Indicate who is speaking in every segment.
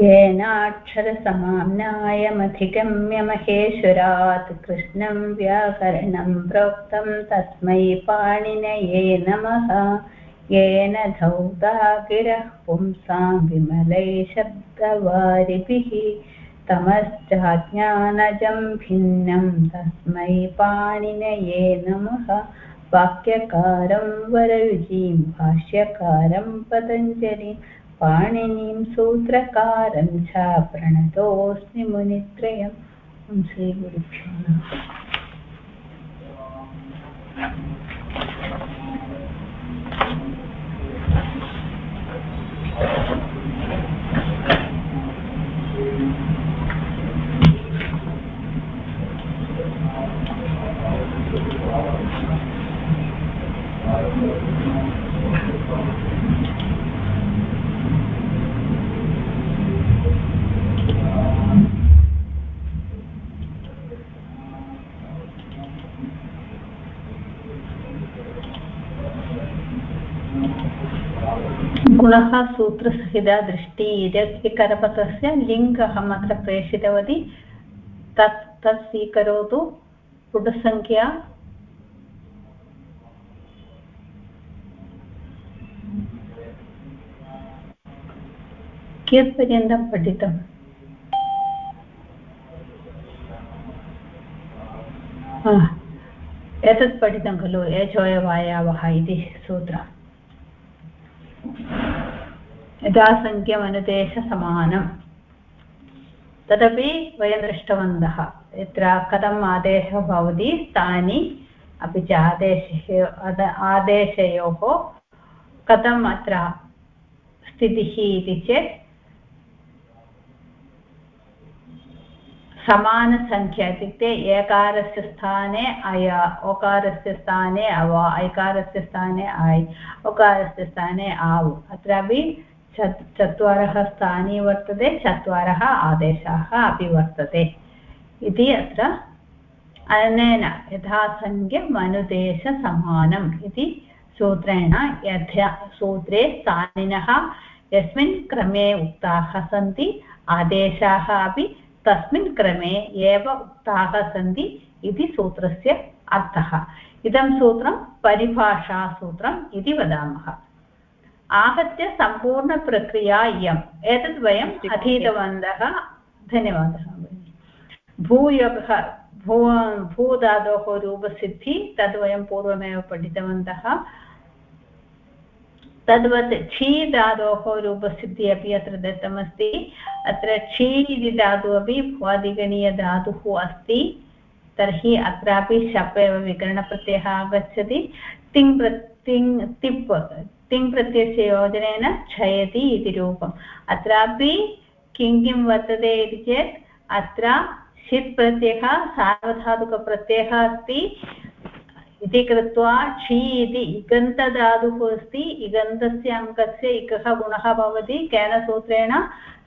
Speaker 1: येनाक्षरसमाम्नायमधिगम्य महेश्वरात् कृष्णं व्याकरणं प्रोक्तं तस्मै पाणिनये नमः। येन धौतागिरः पुंसां विमलै शब्दवारिभिः तमश्चाज्ञानजं भिन्नं तस्मै पाणिनये नमः। वाक्यकारं वररुचिं, भाष्यकारं पतञ्जलिम् पाणिनीं सूत्रकारं च प्रणतोऽस्मि मुनित्रयम् श्रीगुरुभ्यो गुणः सूत्रसहिता दृष्टि इति करपत्रस्य लिङ्क् अहम् अत्र प्रेषितवती तत् तत् स्वीकरोतु पुटसङ्ख्या कियत्पर्यन्तं पठितम् एतत् पठितं खलु एचोयवायावः इति सूत्रम् यथासङ्ख्यमनुदेशसमानम् तदपि वयं दृष्टवन्तः, यत्र कथम् आदेशः भवति, तानि अपि च आदेशः आदेशयोः कथम् अत्र स्थितिः इति चेत् समानसङ्ख्या इत्युक्ते एकारस्य स्थाने अय ओकारस्य स्थाने अव, ऐकारस्य स्थाने ऐ ओकारस्य स्थाने आव्। अत्रापि चत्वारः स्थानी वर्तते, चत्वारः आदेशाः अपि वर्तते। इति अत्र अनेन यथासङ्ख्यमनुदेशसमानम् इति सूत्रेण यथा सूत्रे स्थानिनः यस्मिन् क्रमे उक्ताः सन्ति। आदेशाः अपि तस्मिन् क्रमे एव उक्ताः सन्ति इति सूत्रस्य अर्थः। इदं सूत्रं परिभाषासूत्रम् इति वदामः। आहत्य सम्पूर्णप्रक्रिया इयम्। एतद् वयम् अधीतवन्तः। धन्यवादः भूयोगः भू भूधातोः रूपसिद्धि तद् वयं पूर्वमेव पठितवन्तः। तद्वत् क्षी धातोः रूपस्थितिः अपि अत्र दत्तमस्ति। अत्र क्षी इति धातुः अपि भ्वादिगणीयधातुः अस्ति। तर्हि अत्रापि शप् एव विकरणप्रत्ययः आगच्छति। तिङ् प्र, तिङ्, तिप्, तिङ् प्रत्ययस्य योजनेन क्षयति इति रूपम्। अत्रापि किं किं वर्तते इति चेत् अत्र षित् प्रत्ययः सार्वधातुकप्रत्ययः अस्ति। इति कृत्वा क्षि इति इगन्तधातुः अस्ति। इगन्तस्य अङ्कस्य इकः गुणः भवति। केन सूत्रेण?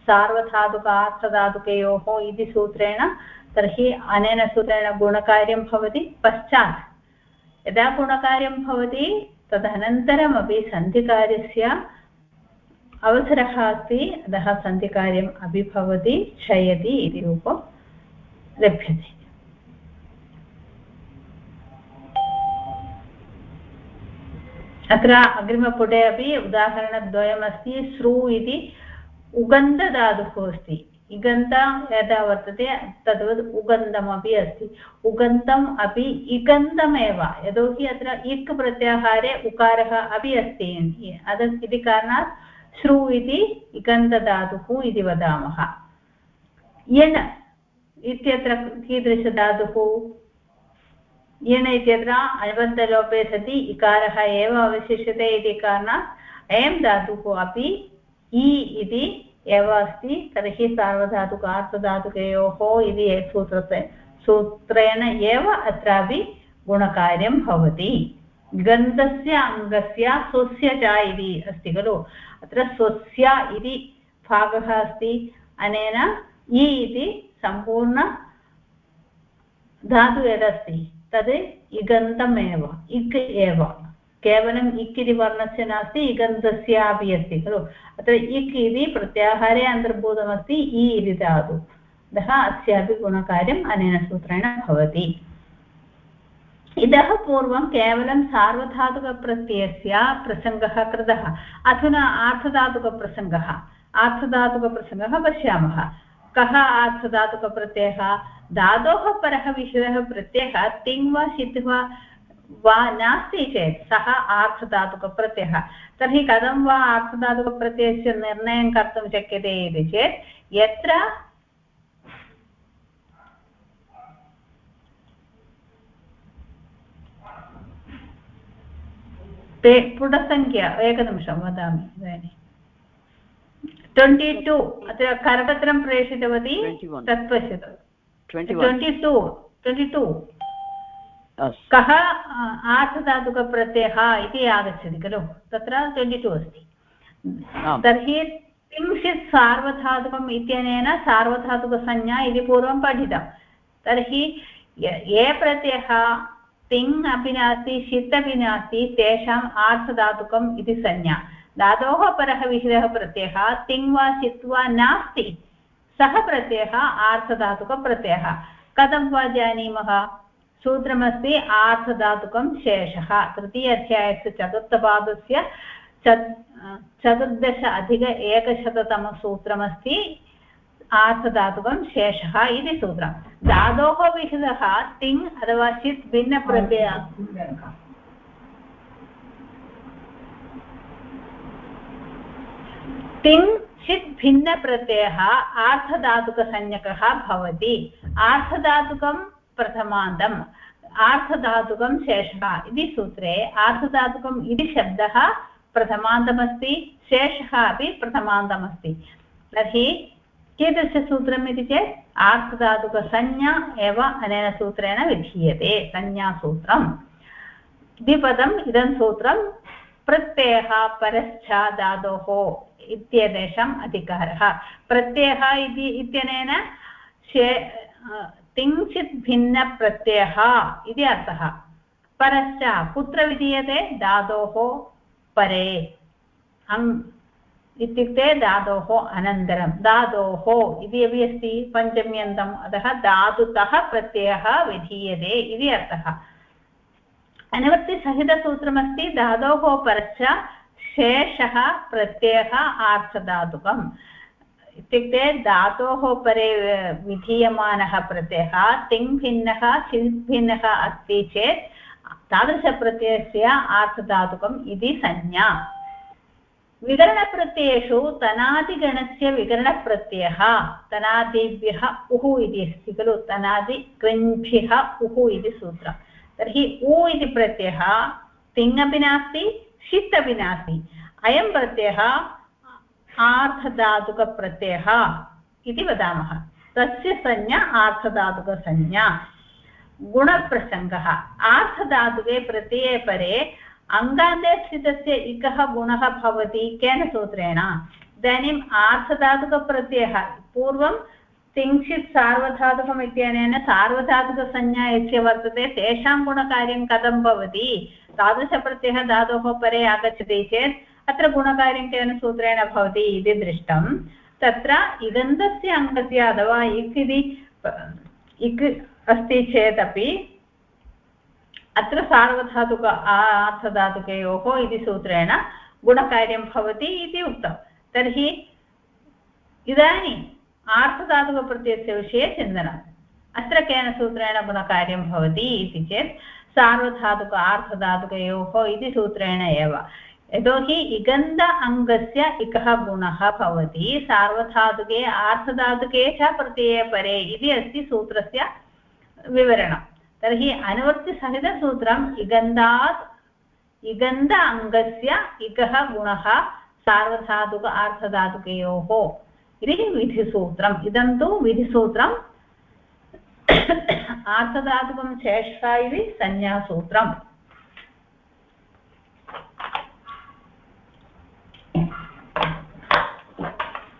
Speaker 1: सार्वधातुक आर्थधातुकयोः इति सूत्रेण। तर्हि अनेन सूत्रेण गुणकार्यं भवति। पश्चात् यदा गुणकार्यं भवति, तदनन्तरमपि सन्धिकार्यस्य अवसरः अस्ति। अतः सन्धिकार्यम् अपि भवति, क्षयति इति रूपं लभ्यते। अत्र अग्रिमपुटे अपि उदाहरणद्वयमस्ति श्रु इति उगन्धधातुः अस्ति। इगन्त यदा वर्तते तद्वत् उगन्धमपि अस्ति। उगन्तम् अपि इगन्तमेव, यतोहि अत्र इक् प्रत्याहारे उकारः अपि अस्ति। इति कारणात् श्रु इति इगन्तधातुः इति वदामः। यण् इत्यत्र कीदृशधातुः? यण इत्यत्र अनुबन्धलोपे सति इकारः एव अवशिष्यते इति कारणात् अयं धातुः अपि इ इति एव अस्ति, तर्हि सार्वधातुकार्थधातुकयोः इति सूत्रते सूत्रेण एव अत्रापि गुणकार्यं भवति। गन्धस्य अङ्गस्य स्वस्य च इति अस्ति खलु। अत्र स्वस्य इति भागः अस्ति। अनेन इ इति सम्पूर्ण धातु यदस्ति। तद् इगन्तमेव, इक् एव। केवलम् इक् इति वर्णस्य नास्ति इगन्धस्यापि अस्ति, खलु? अत्र इक् इति प्रत्याहारे अन्तर्भूतमस्ति, इ इति धातु। अतः अस्यापि गुणकार्यम् अनेन सूत्रेण भवति। इतः पूर्वं केवलं सार्वधातुकप्रत्ययस्य प्रसङ्गः कृतः। अधुना आर्थधातुकप्रसङ्गः। आर्थधातुकप्रसङ्गः पश्यामः। कः आर्थधातुकप्रत्ययः? धातोः परः विषयः प्रत्ययः तिङ् वा, षित् वा वा नास्ति चेत् सः आर्थधातुकप्रत्ययः। तर्हि कथं वा आर्थधातुकप्रत्ययस्य निर्णयं कर्तुं शक्यते इति चेत् यत्र ते पुटसङ्ख्या, एकनिमिषं वदामि इदानीं ट्वेण्टि टु अत्र करपत्रं प्रेषितवती तत् पश्यतु ट्वेण्टि टु ट्वेण्टि टु कः आर्थधातुकप्रत्ययः इति आगच्छति खलु तत्र ट्वेण्टि टु अस्ति तर्हि किञ्चित् सार्वधातुकम् इत्यनेन सार्वधातुकसंज्ञा इति पूर्वं पठितं तर्हि ये प्रत्ययः तिङ् अपि नास्ति षित् अपि नास्ति तेषाम् आर्थधातुकम् इति संज्ञा धातोः परः विहितः प्रत्ययः तिङ् वा षित् वा नास्ति, सः प्रत्ययः आर्थधातुकप्रत्ययः कथं वा जानीमः? सूत्रमस्ति आर्थधातुकं शेषः। तृतीय अध्यायस्य चतुर्थपादस्य चतुर्दश अधिक एकशततमसूत्रमस्ति आर्थधातुकं शेषः इति सूत्रं। धातोः विहितः तिङ् अथवा चित् भिन्नप्रत्यय तिङ् चित् भिन्नप्रत्ययः आर्थधातुकसंज्ञकः भवति। आर्थधातुकं प्रथमान्तम्, आर्थधातुकं शेषः इति सूत्रे आर्थधातुकम् इति शब्दः प्रथमान्तमस्ति, शेषः अपि प्रथमान्तमस्ति। तर्हि कीदृशसूत्रम् इति चेत् आर्धधातुकसंज्ञा एव अनेन सूत्रेण विधीयते, संज्ञासूत्रम्। द्विपदम् इदं सूत्रं प्रत्ययः परश्च धातोः इत्येतेषाम् अधिकारः। प्रत्ययः इति इत्यनेन किञ्चित् भिन्नप्रत्ययः इति अर्थः। परश्च कुत्र विधीयते? धातोः परे। इत्युक्ते धातोः अनन्तरं। धातोः इति अपि अस्ति, पञ्चम्यन्तम्। अतः धातुतः प्रत्ययः विधीयते इति अर्थः। अनुवृत्तिसहितसूत्रमस्ति, धातोः परश्च शेषः प्रत्ययः आर्थधातुकम् इत्युक्ते धातोः परे विधीयमानः प्रत्ययः तिङ्भिन्नः चिल्भिन्नः अस्ति चेत् तादृशप्रत्ययस्य आर्थधातुकम् इति संज्ञा। विकरणप्रत्ययेषु तनादिगणस्य विकरणप्रत्ययः, तनादिभ्यः उः इति अस्ति खलु तनादि कृञ्भ्यः उः इति सूत्रं तर्हि उ इति प्रत्ययः षित् अपि नास्ति अयं प्रत्ययः आर्धधातुकप्रत्ययः इति वदामः। तस्य संज्ञा आर्धधातुकसंज्ञा गुणप्रसङ्गः। आर्धधातुके प्रत्यये परे अङ्गान्ते स्थितस्य इकः गुणः भवति केन सूत्रेण? इदानीम् आर्थधातुकप्रत्ययः पूर्वं किञ्चित् सार्वधातुकम् इत्यनेन सार्वधातुकसंज्ञा यस्य वर्तते तेषां गुणकार्यं कथं भवति? तादृशप्रत्ययः धातोः परे आगच्छति चेत्, अत्र गुणकार्यं केन सूत्रेण भवति इति दृष्टं। तत्र इगन्धस्य अङ्गस्य अथवा इक् इति इक् अस्ति चेदपि अत्र सार्वधातुक अर्थधातुकयोः इति सूत्रेण गुणकार्यं भवति इति उक्तं। तर्हि इदानीम् आर्थधातुकप्रत्ययस्य विषये चिन्तनम्। अत्र केन सूत्रेण गुणकार्यं भवति इति चेत् सार्वधातुक आर्थधातुकयोः इति सूत्रेण एव। यतोहि इगन्ध अङ्गस्य इकः गुणः भवति। सार्वधातुके आर्थधातुके च प्रत्यये परे इति अस्ति सूत्रस्य विवरणम् तर्हि अनुवर्तिसहितसूत्रम् इगन्धात्, इगन्ध अङ्गस्य इकः गुणः सार्वधातुक आर्थधातुकयोः इति विधिसूत्रम्। इदं तु विधिसूत्रम् आर्थधातुकं शेषः इति संज्ञासूत्रम्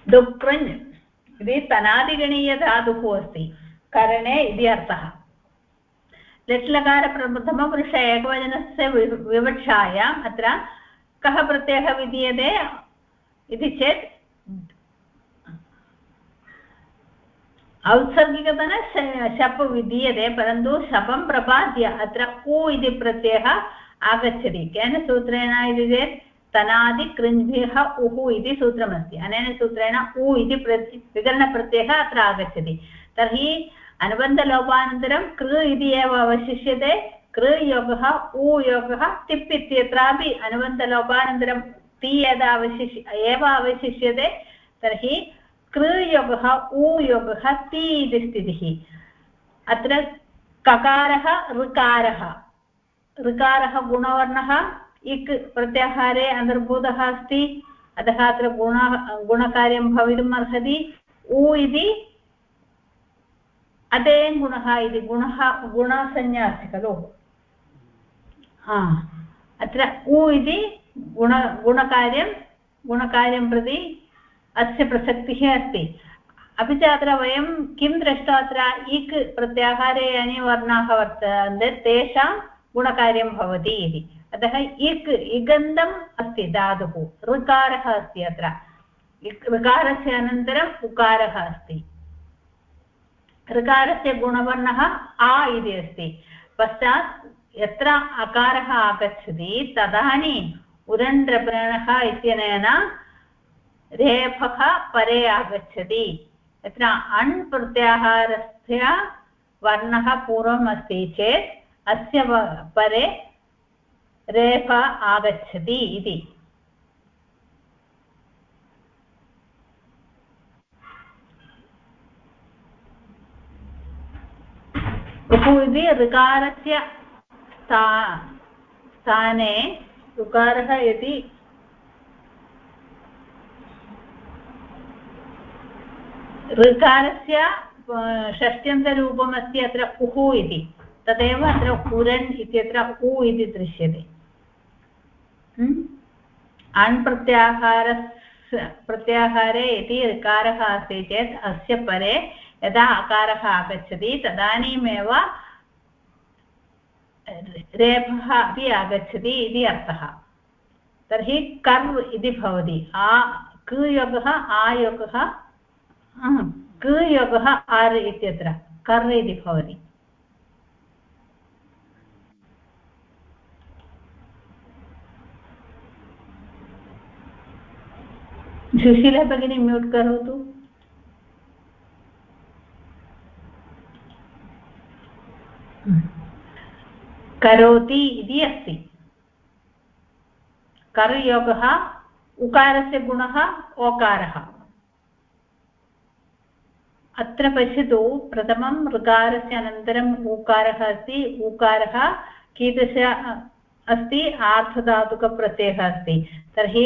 Speaker 1: डुक्रञ् इति तनादिगणीयधातुः अस्ति। करणे इति अर्थः। लट्लकार प्रथमपुरुष एकवचनस्य विवक्षायाम् अत्र कः प्रत्ययः विधीयते इति चेत् औत्सर्गिकतन शप् विधीयते, परन्तु शपं प्रपाद्य अत्र उ इति प्रत्ययः आगच्छति। केन सूत्रेण इति चेत् तनादिकृञ्भिः उः इति सूत्रमस्ति। अनेन सूत्रेण उ इति प्रति, विकरणप्रत्ययः अत्र आगच्छति। तर्हि अनुबन्धलोपानन्तरं कृ इति एव अवशिष्यते। कृ उ योगः टिप् इत्यत्रापि अनुबन्धलोपानन्तरं ति यदा अवशिष्य एव अवशिष्यते। तर्हि कृयोगः ऊयोगः ति इति स्थितिः अत्र ककारः, ऋकारः। ऋकारः गुणवर्णः, इक् प्रत्याहारे अन्तर्भूतः अस्ति। अतः अत्र गुण, गुणकार्यं भवितुम् अर्हति। उ इति अतेन् इति, गुणः गुणसंज्ञा अस्ति खलु अत्र उ इति गुण, गुणकार्यं गुणकार्यं प्रति अस्य प्रसक्तिः अस्ति। अपि च अत्र वयं किं दृष्ट्वा अत्र इक् प्रत्याहारे यानि वर्णाः वर्तन्ते तेषां गुणकार्यं भवति इति। अतः इक् इगन्धम् अस्ति, धातुः। ऋकारः अस्ति अत्र। ऋकारस्य अनन्तरम् उकारः अस्ति। ऋकारस्य गुणवर्णः आ इति अस्ति। पश्चात् यत्र अकारः आगच्छति, तदानीम् उरण्ड्रप्रणः इत्यनेन रेफः परे आगच्छति। यत्र अण् प्रत्याहारस्य वर्णः पूर्वम् अस्ति चेत् अस्य परे रेफ आगच्छति इति। इति ऋकारस्य स्था स्थाने ऋकारः यदि ऋकारस्य षष्ट्यन्तरूपमस्ति अत्र उः इति। तदेव अत्र उरन् इत्यत्र उ इति दृश्यते। अण् प्रत्याहार प्रत्याहारे यदि ऋकारः अस्ति चेत् अस्य परे यदा अकारः आगच्छति, तदानीमेव रेफः अपि आगच्छति इति अर्थः। तर्हि कर् इति भवति। आ कृयोगः आयोगः क योगः आर् इत्यत्र, कर् इति भवति। सुशीला भगिनी म्यूट् करोतु। करोति इति अस्ति। कर्योगः उकारस्य गुणः, ओकारः। अत्र पश्यतु प्रथमं ऋकारस्य अनन्तरम् ऊकारः अस्ति। ऊकारः कीदृश अस्ति? आर्धधातुकप्रत्ययः अस्ति। तर्हि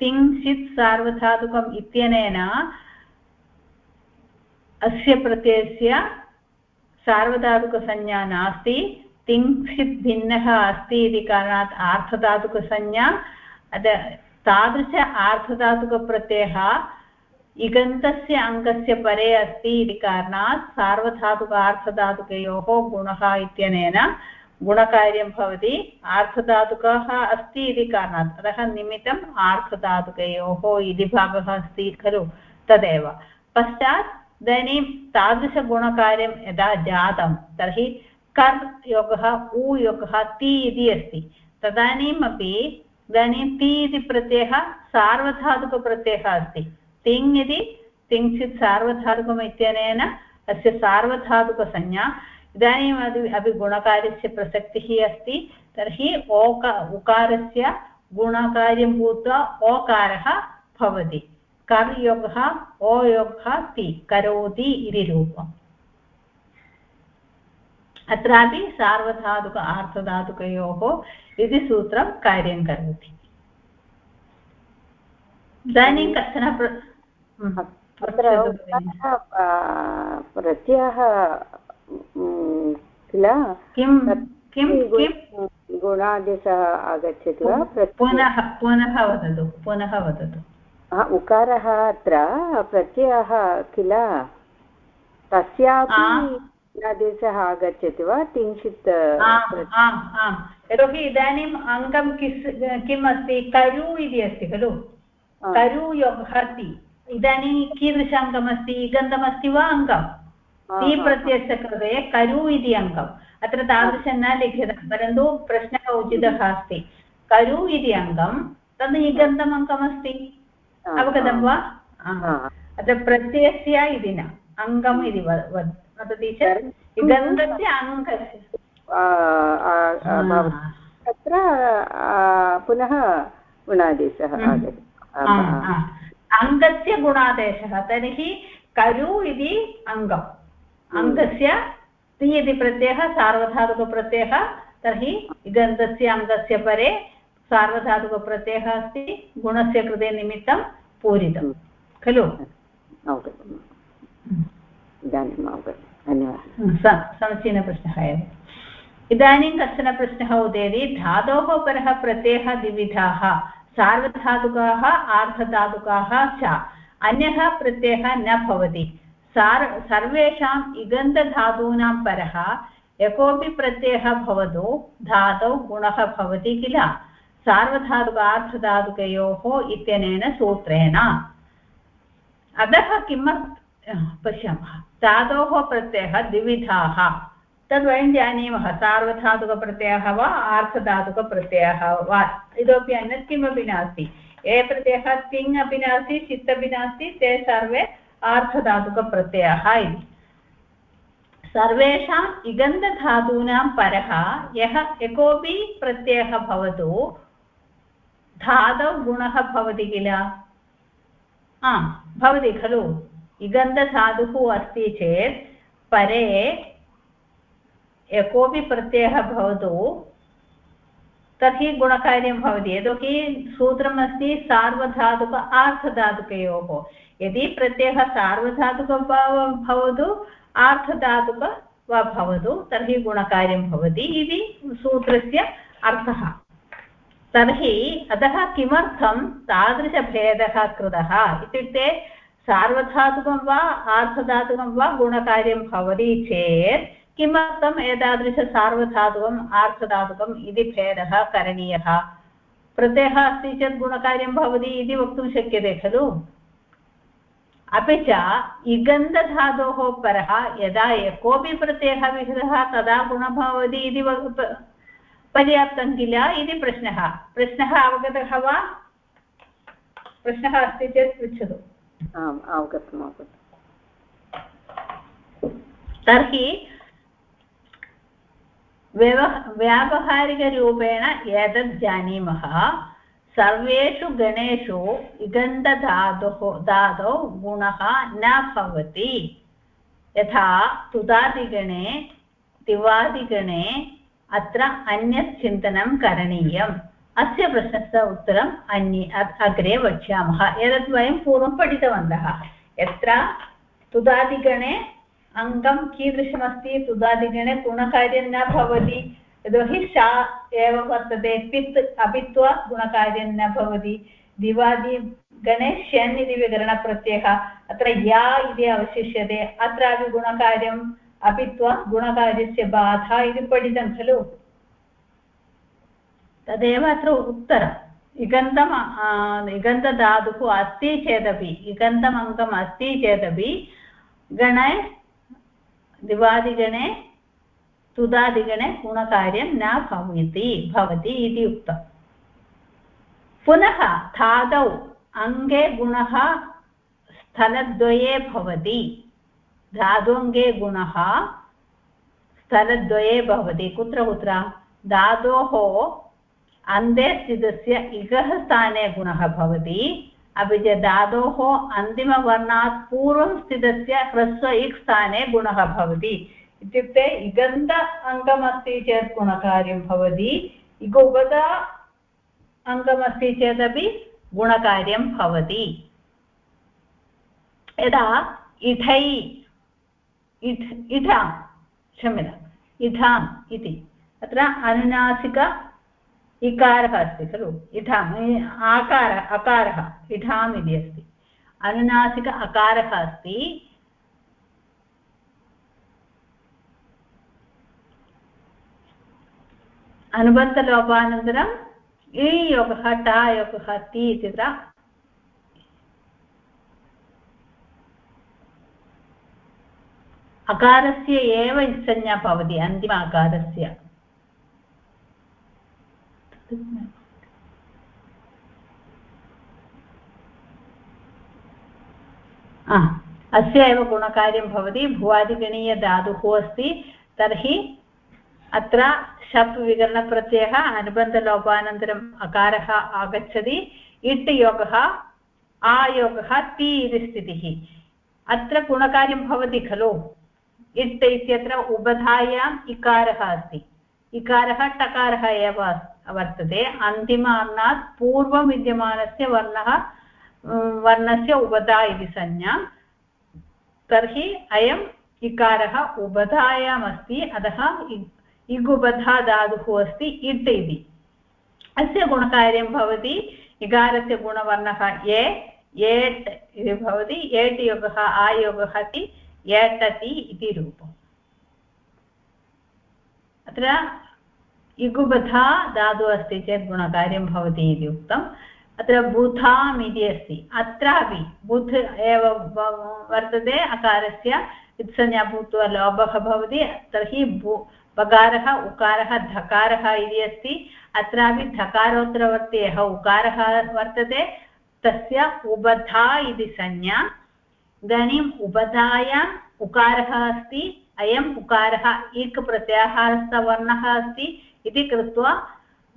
Speaker 1: तिङ्क्षित् सार्वधातुकम् इत्यनेन अस्य प्रत्ययस्य सार्वधातुकसंज्ञा नास्ति। तिङ्क्षित् भिन्नः अस्ति इति कारणात् आर्धधातुकसंज्ञा तादृश आर्धधातुकप्रत्ययः इगन्तस्य अङ्गस्य परे अस्ति इति कारणात् सार्वधातुकार्थधातुकयोः गुणः इत्यनेन गुणकार्यं भवति। आर्थधातुकः अस्ति इति कारणात् अतः निमित्तम् आर्थधातुकयोः इति भागः अस्ति खलु तदेव। पश्चात् इदानीं तादृशगुणकार्यं यदा जातं तर्हि कर् योगः, उ योगः, ति इति अस्ति। तदानीमपि इदानीं ति इति प्रत्ययः सार्वधातुकप्रत्ययः अस्ति। तिङ् इति तिङ्क्षित् सार्वधातुकम् इत्यनेन अस्य सार्वधातुकसंज्ञा इदानीम् अपि अपि गुणकार्यस्य प्रसक्तिः अस्ति तर्हि ओक उकारस्य गुणकार्यं भूत्वा ओकारः भवति कर् योगः ओ योगः ति करोति इति रूपम् अत्रापि सार्वधातुक आर्धधातुकयोः इति सूत्रं कार्यं करोति इदानीं कश्चन
Speaker 2: अत्र प्रत्ययः किल?
Speaker 1: किं किं
Speaker 2: गुणादेशः आगच्छति वा?
Speaker 1: पुनः पुनः वदतु पुनः वदतु।
Speaker 2: उकारः अत्र प्रत्ययः किल? तस्यापि आदेशः आगच्छति वा? किञ्चित्
Speaker 1: यतोहि इदानीम् अङ्गं किस् किम् अस्ति? करु इति अस्ति खलु? करु योगः इदानीं कीदृश अङ्गमस्ति इगन्धमस्ति वा अङ्गम्? ति प्रत्ययस्य कृते करु इति अङ्गम्। अत्र तादृशं न लिखितं परन्तु प्रश्नः उचितः अस्ति। करु इति अङ्गं तद् इगन्तम् अङ्गमस्ति अवगतं वा? अत्र प्रत्ययस्य इति न अङ्गम् इति वदति चेत् इगन्धस्य अङ्गस्य।
Speaker 2: तत्र पुनः गुणादेशः आगच्छति
Speaker 1: अङ्गस्य गुणादेशः तर्हि करु इति अङ्गम् अङ्गस्य ति इति प्रत्ययः सार्वधातुकप्रत्ययः तर्हि इगन्धस्य अङ्गस्य परे सार्वधातुकप्रत्ययः अस्ति गुणस्य कृते निमित्तं पूरितं खलु?
Speaker 2: इदानीम् धन्यवादः।
Speaker 1: समीचीनप्रश्नः एव। इदानीं कश्चन प्रश्नः उदेति धातोः परः प्रत्ययः द्विविधाः। सार्वधातुकाः, आर्धधातुकाः च। अन्यः प्रत्ययः न भवति। सार्, सर्वेषाम् इगन्धधातूनां परः यः प्रत्ययः भवतु, धातौ गुणः भवति किल? सार्वधातुकार्थधातुकयोः इत्यनेन सूत्रेण। अतः किमर्थं, पश्यामः। धातोः प्रत्ययः द्विविधाः। तद् वयं जानीमः सार्वधातुकप्रत्ययः वा आर्थधातुकप्रत्ययः वा। इतोपि अन्यत् किमपि नास्ति। ये प्रत्ययः तिङ् अपि नास्ति, चित् अपि नास्ति, ते सर्वे आर्धधातुकप्रत्ययः इति। सर्वेषाम् इगन्धधातूनां परः, यः एकोपि प्रत्ययः भवतु, धातौ गुणः भवति किल? भवति खलु। इगन्धधातुः अस्ति चेत्, परे यः प्रत्ययः भवतु, तर्हि गुणकार्यं भवति। यतोहि सूत्रमस्ति सार्वधातुक आर्थधातुकयोः। यदि प्रत्ययः सार्वधातुक वा भवतु, आर्थधातुक वा भवतु, तर्हि गुणकार्यं भवति इति सूत्रस्य अर्थः। तर्हि अतः किमर्थं तादृशभेदः कृतः? इत्युक्ते सार्वधातुकं वा आर्थधातुकं वा गुणकार्यं भवति चेत् किमर्थम् एतादृशसार्वधातुकम् आर्थधातुकम् इति भेदः करणीयः? प्रत्ययः अस्ति चेत् गुणकार्यं भवति इति वक्तुं शक्यते खलु? अपि च इगन्धधातोः परः यदा कोऽपि प्रत्ययः विहितः तदा गुणः भवति इति पर्याप्तं किल इति प्रश्नः। प्रश्नः अवगतः वा? प्रश्नः अस्ति चेत् पृच्छतु।
Speaker 2: आम् अवगतम् अवगतम्।
Speaker 1: तर्हि व्यवह व्यावहारिकरूपेण एतत् जानीमः। सर्वेषु गणेषु इगन्धधातुः धातौ गुणः न भवति। यथा तुदादिगणे दिवादिगणे अत्र अन्यत् चिन्तनं करणीयम्। अस्य प्रश्नस्य उत्तरम् अन्ये अग्रे वक्ष्यामः। एतत् वयं पूर्वं पठितवन्तः। यत्र तुदादिगणे अङ्गं कीदृशमस्ति तुदादिगणे गुणकार्यं न भवति यतोहि शा एव वर्तते पित् अपित्वा गुणकार्यं न भवति दिवादिगणे शन् इति विकरणप्रत्ययः अत्र या इति अवशिष्यते अत्रापि गुणकार्यम् अपित्वा गुणकार्यस्य बाधा इति पठितं खलु तदेव अत्र उत्तरम् इगन्तम् इगन्तधातुः अस्ति चेदपि इगन्तम् अङ्गम् अस्ति चेदपि गणे दिवादिगणे, तुदादिगणे गुणकार्यं न भवति भवति इति उक्तम् पुनः धातौ अङ्गे गुणः स्थलद्वये भवति। धातोङ्गे गुणः स्थलद्वये भवति। कुत्र कुत्र? धातोः अन्ते स्थितस्य इगः स्थाने गुणः भवति। अपि च धातोः अन्तिमवर्णात् पूर्वं स्थितस्य ह्रस्व इक् स्थाने गुणः भवति। इत्युक्ते इगन्त अङ्गमस्ति चेत् गुणकार्यं भवति इगुपद अङ्गमस्ति चेदपि गुणकार्यं भवति। यदा इठै, इठ, इठां, क्षम्यताम् इति, अत्र अनुनासिक इकारः अस्ति खलु? इठाम् आकारः, अकारः, इठाम् इति अस्ति। अनुनासिक अकारः अस्ति। अनुबन्धलोपानन्तरम् इ योगः, टा योगः, ति इति अकारस्य एव संज्ञा भवति अन्तिम अकारस्य अस्य एव गुणकार्यं भवति भुवादिगणीयधातुः अस्ति, तर्हि अत्र शप् विकरणप्रत्ययः अनुबन्धलोपानन्तरम् अकारः आगच्छति, इट् योगः आयोगः ति इति स्थितिः। अत्र गुणकार्यं भवति खलु। इट् इत्यत्र उबधायाम् इकारः अस्ति। इकारः टकारः एव वर्तते। अन्तिम अन्नात् पूर्वं विद्यमानस्य वर्णः वर्णस्य उबधा इति संज्ञा। तर्हि अयम् इकारः उबधायाम् अस्ति अतः इगुबधा धातुः अस्ति इट् इति। अस्य गुणकार्यं भवति इकारस्य गुणवर्णः ए, एट् इति भवति, एट् योगः आयोगः इति, एटति इति रूपम्। अत्र इगुबधा धातुः अस्ति चेत् गुणकार्यं भवति इति उक्तम्। अत्र बुधाम् इति अस्ति। अत्रापि बुध् एव वर्तते अकारस्य। इत्संज्ञा भूत्वा लोभः भवति। तर्हि भू बकारः, उकारः, धकारः इति अस्ति। अत्रापि धकारोत्तरवर्त्यः उकारः वर्तते, तस्य उबधा इति संज्ञा। इदानीम् उबधायाम् उकारः अस्ति। अयम् उकारः इक् प्रत्याहारस्थवर्णः अस्ति। इति कृत्वा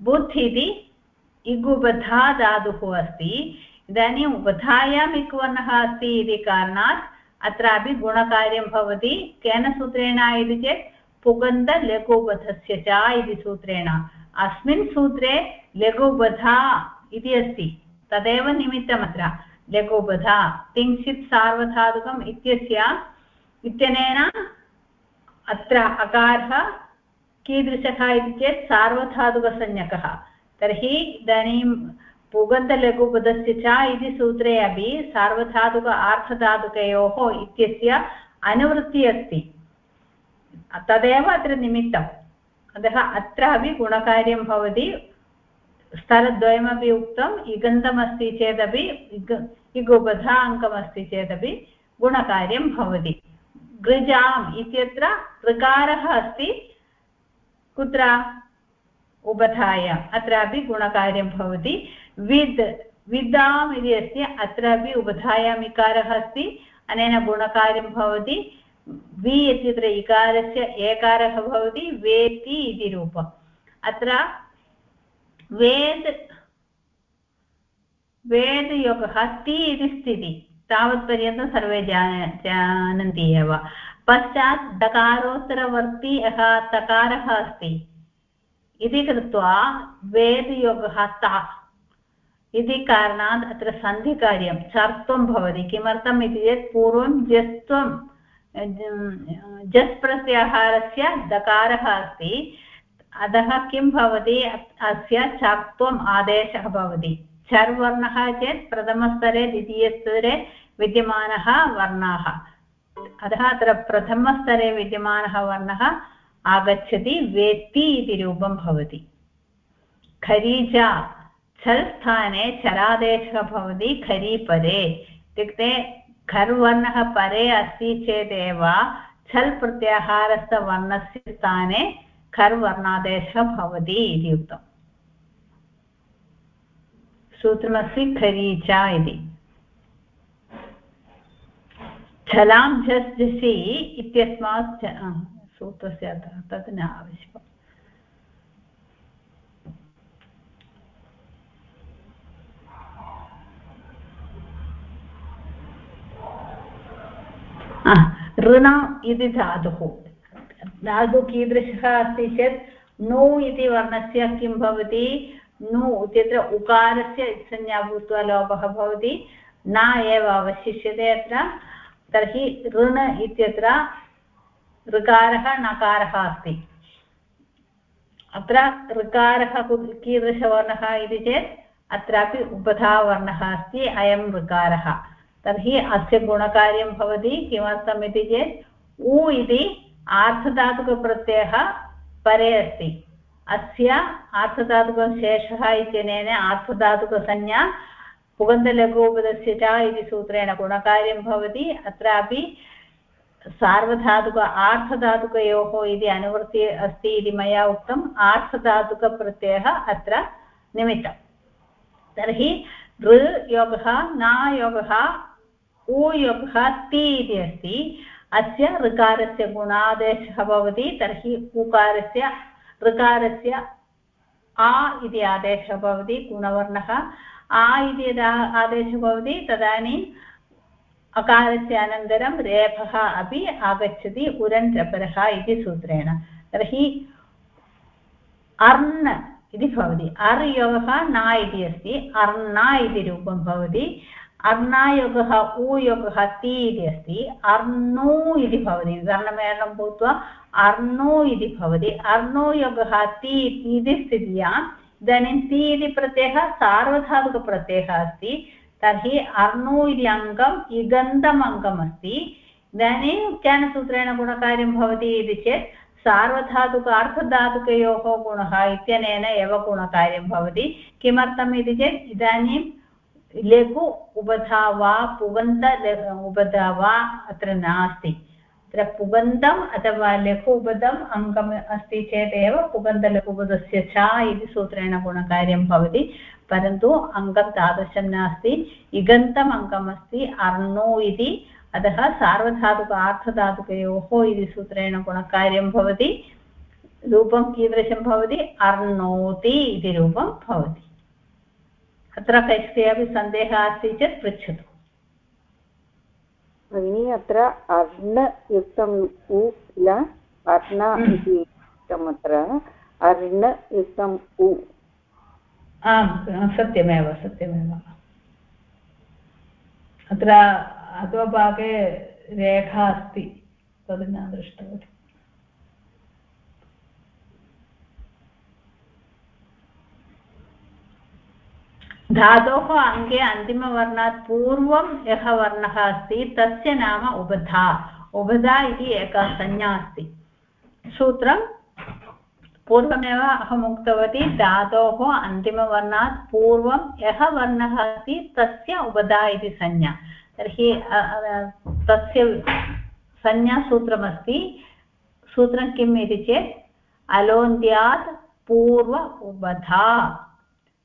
Speaker 1: बुद् इति इगुबधा धातुः अस्ति। इदानीम् उबधायाम् इक् वर्णः अस्ति इति कारणात् अत्रापि गुणकार्यं भवति। केन सूत्रेण इति चेत् पुगन्धलघुबधस्य च इति सूत्रेण। अस्मिन् सूत्रे लघुबधा इति अस्ति। तदेव निमित्तमत्र। लघुबधा किञ्चित् सार्वधातुकम् इत्यस्य इत्यनेन अत्र अकारः कीदृशः इति चेत् सार्वधातुकसंज्ञकः। तर्हि इदानीं पुगन्तलघुपदस्य च इति सूत्रे अपि सार्वधातुक आर्थधातुकयोः इत्यस्य अनुवृत्तिः अस्ति। तदेव अत्र निमित्तम्। अतः अत्रापि गुणकार्यं भवति। स्थलद्वयमपि उक्तम् इगन्तमस्ति चेदपि, इग इगुबधा अङ्कमस्ति चेदपि गुणकार्यं भवति। गृजाम् इत्यत्र ऋकारः अस्ति। कुत्र? उबधाय अत्रापि गुणकार्यं भवति। विद् विदाम् इति अस्ति, अत्रापि उबधायाम् इकारः अस्ति, अनेन गुणकार्यं भवति। वि इत्यत्र इकारस्य एकारः भवति, वेति इति रूपम् अत्र वेद्, वेदयोगः ति इति स्थितिः। तावत्पर्यन्तं सर्वे जान, जानन्ति एव। पश्चात् डकारोत्तरवर्ती यः तकारः अस्ति, इति कृत्वा वेदयोगः ता। इति कारणात् अत्र सन्धिकार्यं चर्त्वं भवति। किमर्थम् इति चेत् पूर्वं जस्त्वं, जस् प्रत्याहारस्य दकारः अस्ति। अतः किं भवति? अस्य चर्त्वम् आदेशः भवति। चर्वर्णः चेत् प्रथमस्तरे, द्वितीयस्तरे विद्यमानः वर्णाः। अतः अत्र प्रथमस्तरे विद्यमानः वर्णः आगच्छति, वेत्ति इति रूपं भवति। खरीचा छल् स्थाने चरादेशः भवति खरीपरे इत्युक्ते खर्वर्णः परे अस्ति चेदेव, छल् प्रत्याहारस्थवर्णस्य स्थाने खर्वर्णादेशः भवति इति उक्तम् सूत्रमस्ति खरीचा इति। छलां झस् झसि इत्यस्मात् सूत्रस्य तत् न आवश्यकम्। ऋण इति धातुः। धातुः कीदृशः अस्ति चेत्, नु इति वर्णस्य किं भवति? नु इत्यत्र उकारस्य संज्ञा भूत्वा लोपः भवति। न एव अवशिष्यते अत्र। तर्हि ऋण इत्यत्र ऋकारः नकारः अस्ति। अत्र ऋकारः कीदृशवर्णः इति चेत् अत्रापि उपधावर्णः अस्ति, अयं ऋकारः। तर्हि अस्य गुणकार्यं भवति, किमर्थम् इति चेत् उ इति आर्धधातुकप्रत्ययः परे अस्ति। अस्य आर्थधातुकशेषः इत्यनेन आर्थधातुकसंज्ञा पुगन्तलघुपदस्य च इति सूत्रेण गुणकार्यं भवति। अत्रापि सार्वधातुक आर्थधातुकयोः इति अनुवृत्ति अस्ति इति मया उक्तम्। आर्थधातुकप्रत्ययः अत्र निमित्तं तर्हि ऋ योगः, न योगः, उ योगः, ति इति अस्ति। अस्य ऋकारस्य गुणादेशः भवति। तर्हि उकारस्य ऋकारस्य आ इति आदेशः भवति। गुणवर्णः आ इति यदा आदेशः भवति तदानीम् अकारस्य अनन्तरं रेफः अपि आगच्छति उरन् इति सूत्रेण। तर्हि अर्न् इति भवति। अर् योगः न इति अस्ति। अर्न इति रूपं भवति। अर्णायोगः, ऊयोगः, ति इति अस्ति। अर्णु इति भवति। वर्णमेलनं भूत्वा अर्णु इति भवति। अर्णुयोगः, ति इति स्थित्याम् इदानीं ति इति प्रत्ययः, सार्वधातुकप्रत्ययः अस्ति। तर्हि अर्णु इति अङ्गम्, इगन्तम् अङ्गम् अस्ति। इदानीं केन सूत्रेण गुणकार्यं भवति इति चेत्, सार्वधातुक अर्थधातुकयोः गुणः इत्यनेन एव गुणकार्यं भवति। किमर्थम् इति चेत्, इदानीं लघु उबधा वा, पुगन्त उबधा वा अत्र नास्ति। अत्र पुगन्तम् अथवा लघु उबधम् अङ्गम् अस्ति चेदेव पुगन्तलघुपदस्य च इति सूत्रेण गुणकार्यं भवति। परन्तु अङ्गं तादृशं नास्ति। इगन्तम् अङ्गम् अर्णो इति। अतः सार्वधातुक आर्थधातुकयोः इति सूत्रेण गुणकार्यं भवति। रूपं कीदृशं भवति? अर्णोति इति रूपं भवति। अत्र कस्यापि सन्देहः अस्ति चेत् पृच्छतु।
Speaker 2: भगिनी, अत्र अर्णयुक्तम् उ किल? अर्ण। इति उक्तम् अत्र। अर्णयुक्तम् उ।
Speaker 1: आम्, सत्यमेव सत्यमेव। अत्र अधोभागे रेखा अस्ति, तद् न दृष्टवती। धातोः अङ्गे अन्तिमवर्णात् पूर्वं यः वर्णः अस्ति, तस्य नाम उबधा उबधा इति एका संज्ञा अस्ति। सूत्रं पूर्वमेव अहम् उक्तवती, धातोः अन्तिमवर्णात् पूर्वं यः वर्णः अस्ति, तस्य उबधा इति संज्ञा। तर्हि तस्य संज्ञासूत्रमस्ति सूत्रं किम् इति चेत् पूर्व उबधा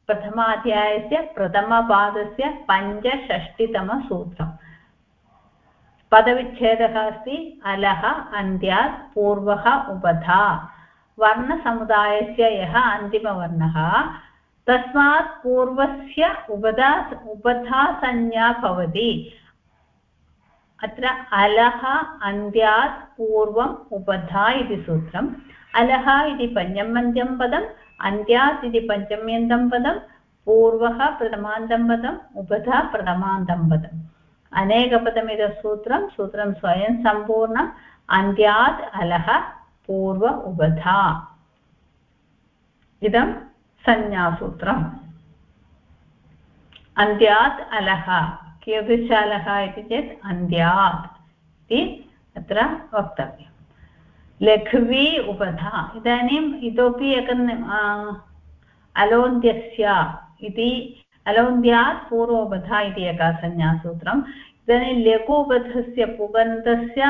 Speaker 1: प्रथमाध्यायस्य प्रथमपादस्य पञ्चषष्टितमसूत्रम्. पदविच्छेदः अस्ति, अलः अन्त्यात् पूर्वः उबधा वर्णसमुदायस्य यः अन्तिमवर्णः, तस्मात् पूर्वस्य उबधा उबधासंज्ञा भवति. अत्र अलः, अन्त्यात्, पूर्वम्, उपधा इति सूत्रम्. अलः इति पञ्चमन्त्यं पदम् अन्त्यात् इति पञ्चम्यन्तं पदं पूर्वः प्रथमान्तं पदम्, उपधा प्रथमान्तं पदम्। अनेकपदमिदं सूत्रं स्वयं सम्पूर्णम्, अन्त्यात् अलः पूर्व उबधा इदं संज्ञासूत्रम्। अन्त्यात् अलः कीदृशालः इति चेत् अन्त्यात् इति अत्र वक्तव्यं लघ्वी उपधा। इदानीम् इतोपि एकम् अलोन्त्यस्य इति अलोन्त्यात् पूर्वोपधा इति एका संज्ञासूत्रम्। इदानीं लघुपथस्य पुगन्तस्य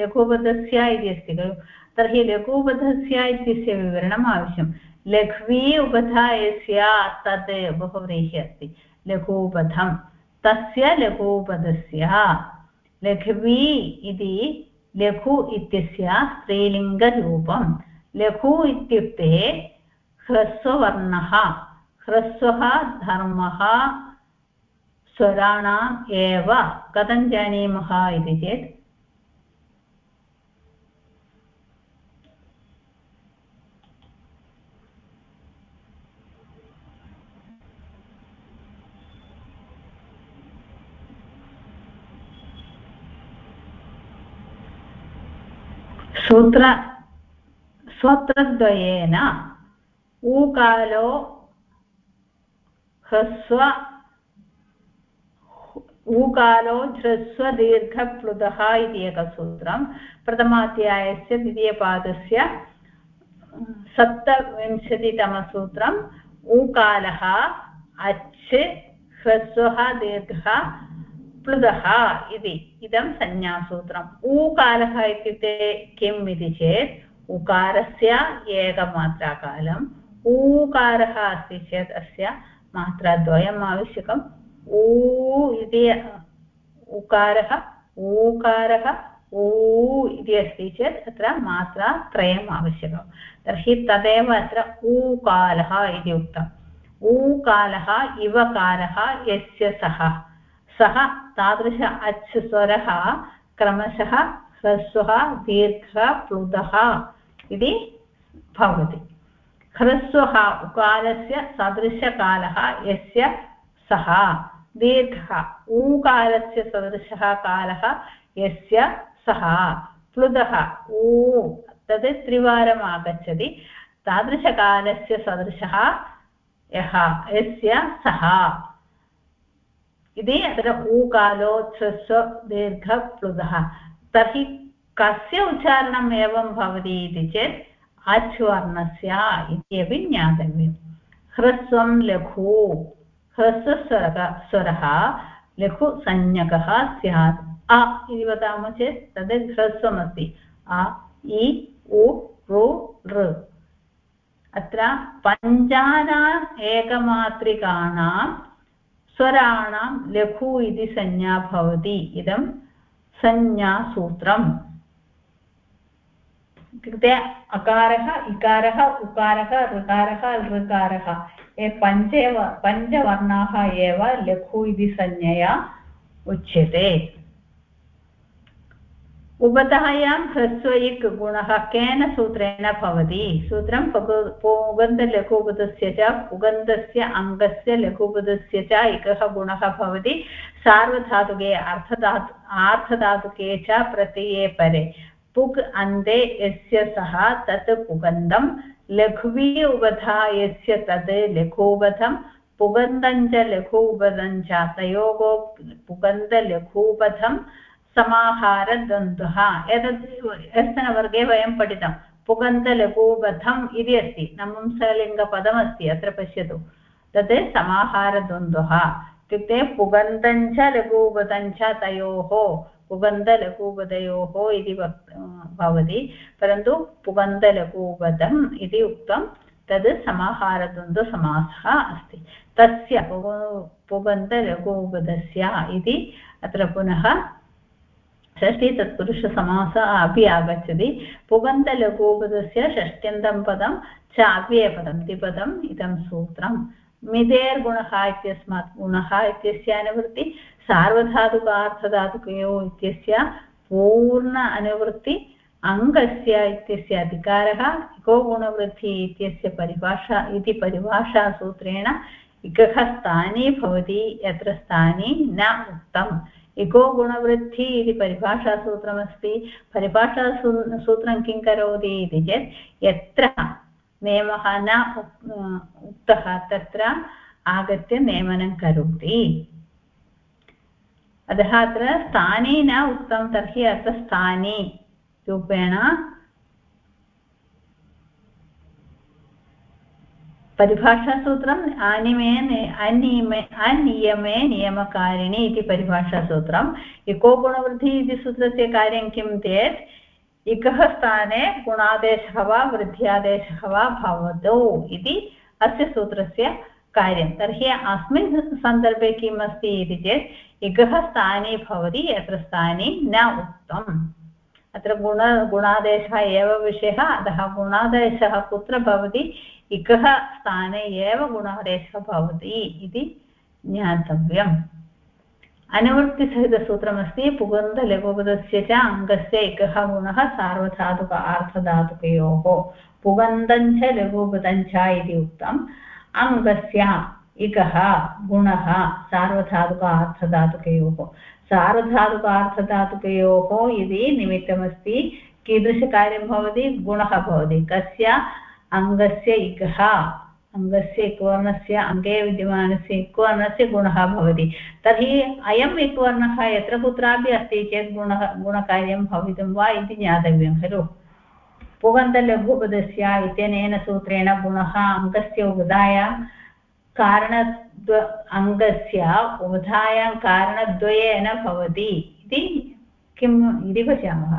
Speaker 1: लघुपथस्य इति अस्ति खलु। तर्हि लघुपथस्य इत्यस्य विवरणम् आवश्यकं लघ्वी उपधा यस्य तद् बहुव्रीहि अस्ति। लघुपथम् तस्य लघुपदस्य लघ्वी इति लघु इत्यस्य स्त्रीलिङ्गरूपं। लघु इत्युक्ते ह्रस्ववर्णः। ह्रस्वः धर्मः स्वराणाम् एव। कथं जानीमः इति चेत् सूत्र, स्वत्रद्वयेन ऊकालो ह्रस्व, ऊकालो ह्रस्वदीर्घप्लुतः इति एकसूत्रं प्रथमाध्यायस्य द्वितीयपादस्य सप्तविंशतितमसूत्रम् ऊकालः अच्, ह्रस्वः दीर्घः प्लुदः इति। इदं संज्ञासूत्रम्। ऊकालः इत्युक्ते किम् इति चेत् उकारस्य एकमात्राकालम्, ऊकारः अस्ति चेत् अस्य मात्राद्वयम् आवश्यकम्। ऊ इति उकारः ऊकारः, ऊ इति अस्ति चेत् अत्र मात्रा त्रयम् आवश्यकं तर्हि तदेव अत्र ऊकालः इति उक्तम्। ऊकालः इवकारः, यस्य सः। सः तादृश अच् स्वरः क्रमशः ह्रस्वः, दीर्घः, प्लुतः इति भवति। ह्रस्वः उकारस्य सदृशकालः यस्य सः। दीर्घः ऊकारस्य सदृशः कालः यस्य सः। प्लुतः ऊ तद् त्रिवारम् आगच्छति। तादृशकालस्य सदृशः यः, यस्य सः। इति अत्र ऊकालो ह्रस्व दीर्घप्लुतः तर्हि कस्य उच्चारणम् एवं भवति इति चेत् अच् इत्यपि ज्ञातव्यम्। ह्रस्वं लघु ह्रस्वस्वरः स्वरः लघुसंज्ञकः स्यात्। अ इति वदामः चेत् तद् ह्रस्वमस्ति। अ, इ, उ, ऋ ऋ। अत्र पञ्चानाम् एकमात्रिकाणां स्वराणां लघु इति संज्ञा भवति। इदं संज्ञासूत्रम्। इत्युक्ते अकारः, इकारः, उकारः, ऋकारः लृकारः ये पञ्चेव, पञ्चवर्णाः एव लघु इति संज्ञया उच्यते। उपधायां ह्रस्वयिक् गुणः। केन सूत्रेण भवति? सूत्रं पुगन्धलघुपदस्य च पुगन्धस्य अङ्गस्य लघुपदस्य च एकः गुणः भवति। सार्वधातुके, अर्थधातु आर्धधातुके च प्रत्यये परे। पुग् अन्ते यस्य सः, तत् पुगन्धं। लघ्वी उबधा यस्य तत् लघूपथं। पुगन्धं च च, तयोः पुगन्धलघूपथं। समाहारद्वन्द्वः। एतत् ह्यस्तनवर्गे वयं पठितं। पुगन्धलघूपथम् इति अस्ति। नपुंसकलिङ्गपदमस्ति, अत्र पश्यतु। तत् समाहारद्वन्द्वः। इत्युक्ते पुगन्धं च तयोः पुगन्धलघूपदयोः इति वक् भवति। परन्तु पुगन्धलघूपदम् इति उक्तं तद् समाहारद्वन्द्वसमासः अस्ति। तस्य पुगन्धलघूपदस्य इति अत्र पुनः षष्टितत्पुरुषसमासः अपि आगच्छति। पुगन्तलघूपदस्य षष्ट्यन्तं पदं च अव्ययपदं द्विपदम् इदं सूत्रं मिदेर्गुणः इत्यस्मात् गुणः इत्यस्य अनुवृत्ति, सार्वधातुकार्थधातुकयोः इत्यस्य पूर्ण अनुवृत्ति अङ्गस्य इत्यस्य अधिकारः इको गुणवृद्धिः इत्यस्य परिभाषा, इति परिभाषासूत्रेण इकः स्थानी भवति, यत्र स्थानी न उक्तम्। इको गुणवृद्धि इति परिभाषासूत्रमस्ति परिभाषासू सूत्रं किं करोति इति चेत् यत्र नियमः न उक्तः तत्र आगत्य नियमनं करोति। अतः अत्र स्थाने न उक्तं तर्हि अत्र स्थाने रूपेण परिभाषासूत्रम् अनिमे अनियमे अनियमे नियमकारिणी इति परिभाषासूत्रम् इको गुणवृद्धिः इति सूत्रस्य कार्यं किं चेत् इकः स्थाने गुणादेशः वा वृद्ध्यादेशः वा भवतु इति अस्य सूत्रस्य कार्यं तर्हि अस्मिन् सन्दर्भे किम् अस्ति इति चेत् इगः स्थाने भवति यत्र स्थाने न उक्तम् अत्र गुण गुणादेशः एव विषयः अतः गुणादेशः कुत्र भवति इकः स्थाने एव गुणादेशः भवति इति ज्ञातव्यम्। अनुवृत्तिसहितसूत्रमस्ति पुगन्धलघुपदस्य च अङ्गस्य एकः गुणः सार्वधातुक आर्धधातुकयोः। पुगन्धं च लघुपदं च इति उक्तम्। अङ्गस्य इकः गुणः सार्वधातुक अर्थधातुकयोः सार्वधातुकार्थधातुकयोः इति निमित्तमस्ति। कीदृशकार्यं भवति? गुणः भवति। कस्य? अङ्गस्य इकः अङ्गस्य इक्वर्णस्य अङ्गे विद्यमानस्य इक्वर्णस्य गुणः भवति तर्हि अयम् इक्वर्णः यत्र कुत्रापि अस्ति चेत् गुणः गुणकार्यं भवितुं वा इति ज्ञातव्यं खलु पुगन्तलघुपदस्य इत्यनेन सूत्रेण गुणः अङ्गस्य उदायां कारणद्व अङ्गस्य उदायां कारणद्वयेन भवति इति किम् इति पश्यामः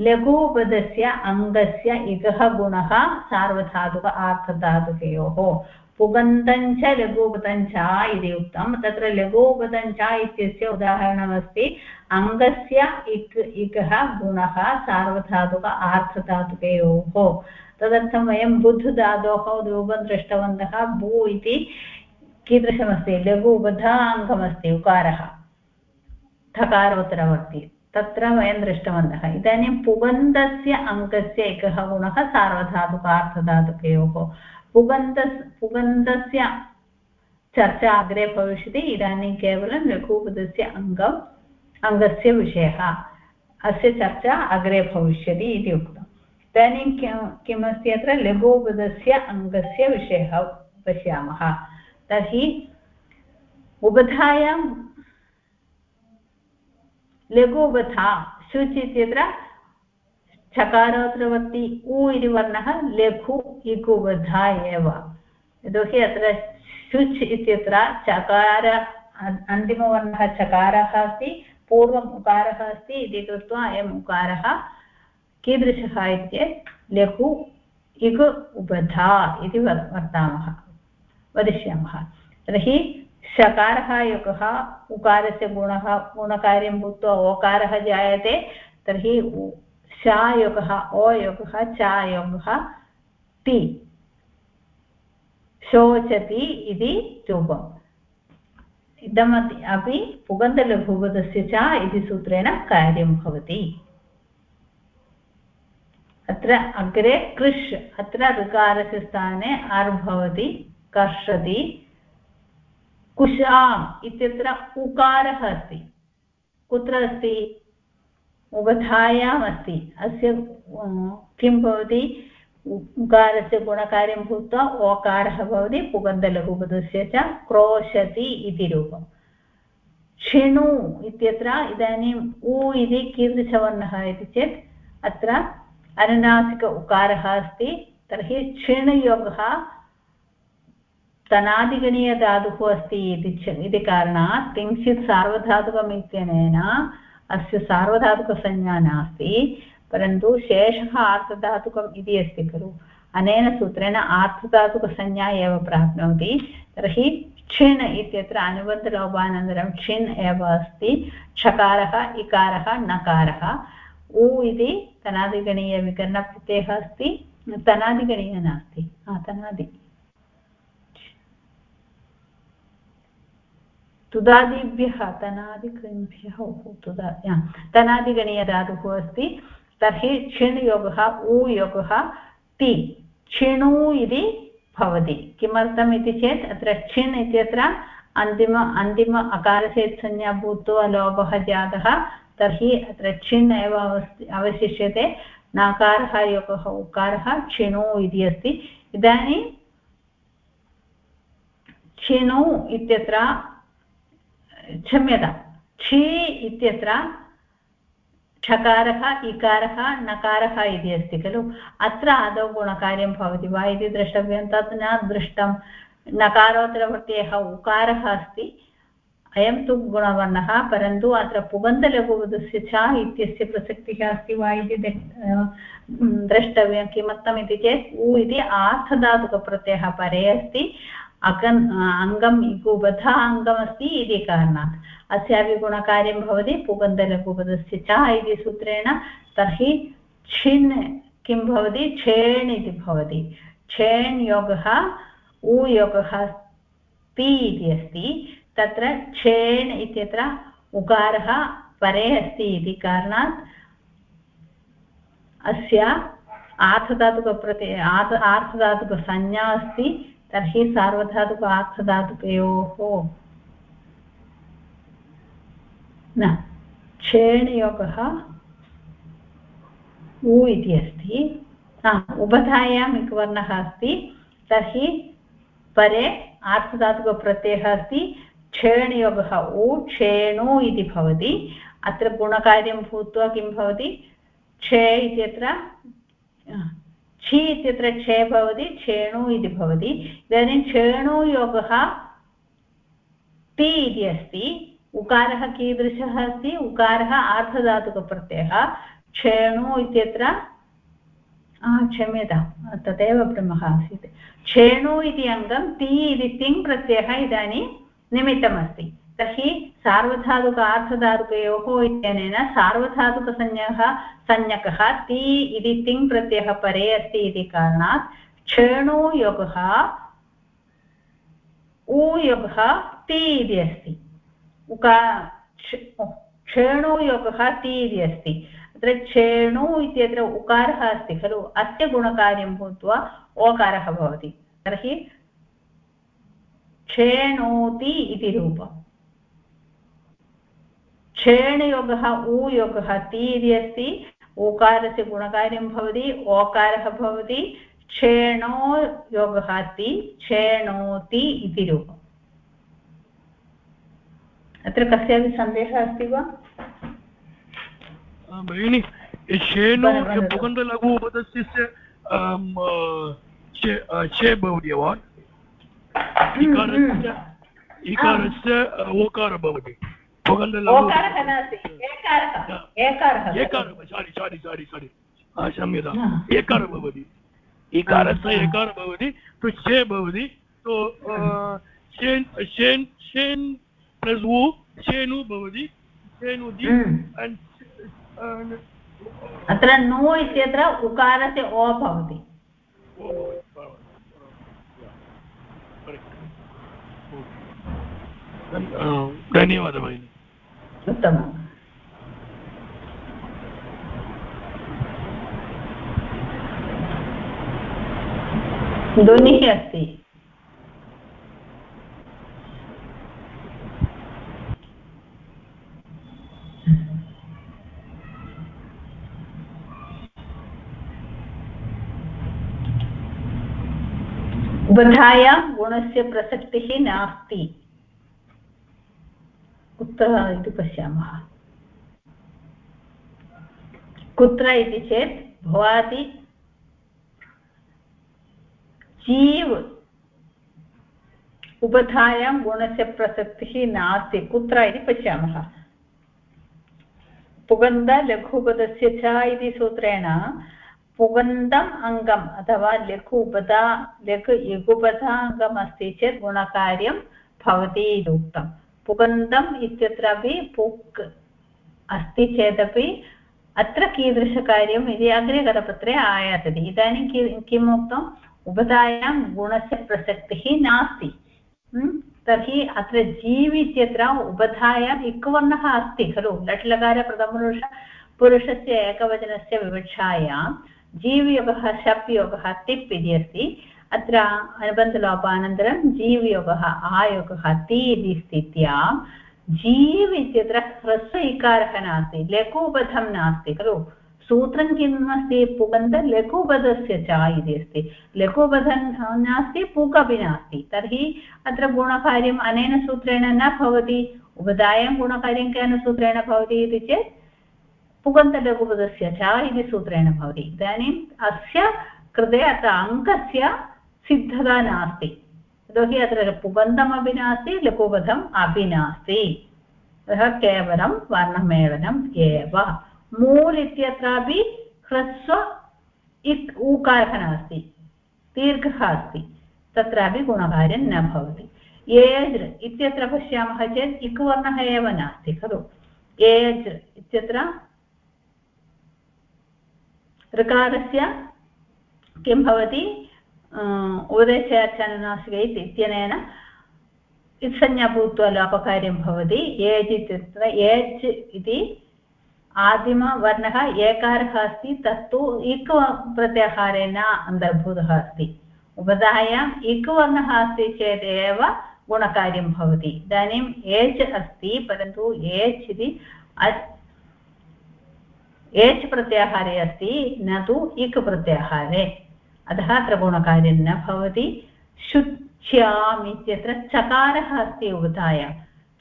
Speaker 1: लघु उपदस्य अङ्गस्य इकः गुणः सार्वधातुक आर्थधातुकयोः। पुगन्तञ्च लघूपतञ्च इति उक्तं। तत्र लघूपतञ्च इत्यस्य उदाहरणमस्ति। अङ्गस्य इक् इकः गुणः सार्वधातुक आर्थधातुकयोः। तदर्थं वयं बुद्ध धातोः रूपं दृष्टवन्तः। भू इति कीदृशमस्ति? लघु उपधा अङ्गमस्ति उकारः। ठकारोत्तरवर्ति तत्र वयं दृष्टवन्तः। इदानीं पुगन्तस्य अङ्कस्य एकः गुणः सार्वधातुकार्थधातुकयोः। पुगन्त पुगन्तस्य चर्चा अग्रे भविष्यति। इदानीं केवलं लघुपदस्य अङ्गम्, अङ्गस्य विषयः। अस्य चर्चा अग्रे भविष्यति इति उक्तम्। इदानीं किमस्ति अत्र? लघुपदस्य अङ्गस्य विषयः पश्यामः। तर्हि उबधायां लघुवथा शुच् इत्यत्र चकारोत्रवर्ति उ इति वर्णः लघु इगुवधा एव। यतोहि अत्र शुच् इत्यत्र चकार अन्तिमवर्णः चकारः अस्ति, पूर्वम् उकारः अस्ति, इति कृत्वा अयम् उकारः कीदृशः लघु इगु उबधा इति वर्तामः वदिष्यामः। तर्हि शकारः युगः उकारस्य गुणः, गुणकार्यं भूत्वा ओकारः जायते, तर्हि शायुगः ओयुगः चायुगः ति, शोचति इति रूपम्। इदमपि अपि पुगन्तलघुपदस्य च इति सूत्रेण कार्यं भवति। अत्र अग्रे कृष्, अत्र ऋकारस्य स्थाने अर् भवति, कर्षति। कुशाम् इत्यत्र उकारः अस्ति। कुत्र अस्ति? उगधायाम् अस्ति। अस्य किं भवति? उकारस्य गुणकार्यं भूत्वा ओकारः भवति, पुगन्तलघुपदस्य च क्रोशति इति रूपम्। क्षिणु इत्यत्र इदानीम् उ इति कीदृशवर्णः इति चेत् अत्र अनुनासिक उकारः अस्ति। तर्हि क्षिणयोगः तनादिगणीयधातुः अस्ति इति कारणात् किञ्चित् सार्वधातुकम् इत्यनेन अस्य सार्वधातुकसंज्ञा नास्ति, परन्तु शेषः आर्धधातुकम् इति अस्ति खलु। अनेन सूत्रेण आर्धधातुकसंज्ञा एव प्राप्नोति। तर्हि क्षिण् इत्यत्र अनुबन्धलोपानन्तरं क्षिण् एव अस्ति। षकारः इकारः, नकारः। उ इति तनादिगणीयविकरणप्रत्ययः अस्ति। तनादिगणीय नास्ति। तनादि तुदादिभ्यः, तनादिगणिभ्यः तुदा तनादिगणीयधातुः अस्ति। तर्हि छिण् योगः उ योगः ति छिणु इति भवति। किमर्थम् इति चेत्, अत्र छिण् इत्यत्र अन्तिम अन्तिम अकारसेत्संज्ञा भूत्वा लोपः जातः, तर्हि अत्र छिण् एव अवशिष्यते। नकारः, योगः, उकारः छिणु इति अस्ति। इदानीं छिणु इत्यत्र क्षम्यतां। क्षि इत्यत्र ठकारः इकारः, नकारः इति अस्ति खलु। अत्र आदौ गुणकार्यं भवति वा इति द्रष्टव्यं, तत् न दृष्टं। नकारोत्तरप्रत्ययः उकारः अस्ति। अयं तु गुणवर्णः, परन्तु अत्र पुगन्तलघुवधस्य च इत्यस्य प्रसक्तिः अस्ति वा इति द्रष्टव्यं किमर्थमिति चेत् उ इति आर्थधातुकप्रत्ययः परे अस्ति। अगन् अङ्गम् इगुबधा अङ्गमस्ति इति कारणात्। अस्यापि गुणकार्यं भवति, पुगन्तलघुपदस्य च इति सूत्रेण तर्हि छिन् किं भवति? छेण् इति भवति। छेण् योगः, उ योगः पि इति अस्ति। तत्र छेण् इत्यत्र उकारः परे अस्ति इति कारणात् अस्य आर्थधातुकप्रति आर्थधातुकसंज्ञा अस्ति। तर्हि सार्वधातुक आर्थधातुकयोः न क्षेणयोगः उ इति अस्ति। उभधायाम् एकवर्णः अस्ति। तर्हि परे आर्थधातुकप्रत्ययः अस्ति। क्षेणयोगः उ क्षेणु इति भवति। अत्र गुणकार्यं भूत्वा किं भवति? क्षे इत्यत्र छि इत्यत्र क्षे भवति क्षेणु इति भवति। इदानीं क्षेणुयोगः ति इति अस्ति। उकारः कीदृशः अस्ति? उकारः आर्धधातुकप्रत्ययः क्षेणु इत्यत्र क्षम्यतां तदेव भ्रमः आसीत्। क्षेणु इति अङ्गं ति इति तिङ् प्रत्ययः इदानीं निमित्तमस्ति। तर्हि सार्वधातुक आर्धधातुकयोः इत्यनेन सार्वधातुकसंज्ञः संज्ञकः ति इति तिङ् प्रत्ययः परे अस्ति इति कारणात् क्षेणुयोगः ऊयोगः ति इति अस्ति। उका क्षेणुयोगः ति इति अस्ति। अत्र क्षेणु इत्यत्र उकारः अस्ति खलु, अस्य गुणकार्यं भूत्वा ओकारः भवति। तर्हि क्षेणोति इति रूपम्। क्षेणयोगः ऊयोगः ति इति अस्ति। ऊकारस्य गुणकार्यं भवति ओकारः भवति क्षेणो योगः ति क्षेणोति इति रूपम्। अत्र कस्यापि सन्देहः अस्ति वा?
Speaker 3: भगिनि क्षेणो पुगन्धलघु उपदस्य चे भवति वा इकारस्य इकारस्य ओकारः एकारः सारि सारि सारि सारि। क्षम्यताम् एकारः भवति इकारस्य एकारः भवति तु छे भवति तो शेन् शेन् शेन् प्लस् उ शेनु भवति शेनुति
Speaker 1: अत्र नु इत्यत्र उकारस्य ओ भवति
Speaker 3: धन्यवादः भगिनि
Speaker 1: उत्तमम् ध्वनिः अस्ति उबधायां गुणस्य प्रसक्तिः नास्ति। कुत्र इति पश्यामः। कुत्र इति चेत् भवाति जीव उपधायां गुणस्य प्रसक्तिः नास्ति। कुत्र इति पश्यामः। पुगन्ध लघुपदस्य च इति सूत्रेण पुगन्तम् अङ्गम् अथवा लघु उपधा लघु लघुपधा अङ्गम् अस्ति चेत् गुणकार्यं भवति इति उक्तम्। पुगन्तम् इत्यत्रापि पुक् अस्ति चेदपि अत्र कीदृशकार्यम् इति अग्रे करपत्रे आयातति। इदानीं कि किम् उक्तम्? उपधायां गुणस्य प्रसक्तिः नास्ति। तर्हि अत्र जीवि इत्यत्र उपधायाम् इक्वर्णः अस्ति, खलु? लट् लकार प्रथमपुरुष पुरुषस्य एकवचनस्य विवक्षायां जीवयोगः शप् योगः तिप् इति अस्ति। अत्र अनुबन्धलोपानन्तरं जीवयोगः, आयोगः ति इति स्थित्यां। जीव् इत्यत्र ह्रस्व इकारः नास्ति, लघुपथं नास्ति, खलु? सूत्रं किम् अस्ति पुगन्त च इति अस्ति। लघुपदं नास्ति पुक् अपि नास्ति। तर्हि अत्र गुणकार्यम् अनेन सूत्रेण न भवति उपदायं गुणकार्यं केन सूत्रेण भवति इति चेत् पुगन्तलघुपदस्य च इति सूत्रेण भवति। इदानीम् अस्य कृते अत्र अङ्कस्य सिद्धता नास्ति। यतोहि अत्र पुबन्धमपि नास्ति लघुपथम् अपि नास्ति अतः केवलं वर्णमेलनम् एव। मूल् इत्यत्रापि ह्रस्व इक् ऊकारः नास्ति, दीर्घः अस्ति। तत्रापि गुणकार्यं न भवति। एज् इत्यत्र पश्यामः चेत् इक् वर्णः एव नास्ति, खलु। एज् इत्यत्र ऋकारस्य किं भवति? उपदेशयाचननासिकैत् इत्यनेन इत्संज्ञा भूत्वा लोपकार्यं भवति, एज् इत्यत्र एज् इति आदिमवर्णः एकारः अस्ति, तत्तु इक् प्रत्याहारेण अन्तर्भूतः अस्ति। उपधायाम् इक् वर्णः अस्ति चेदेव गुणकार्यं भवति। इदानीम् एच् अस्ति, परन्तु एच् इति एच् प्रत्याहारे अस्ति, न तु इक् प्रत्याहारे। अतः अत्र गुणकार्यं न भवति। शुच्याम् इत्यत्र चकारः अस्ति उदाय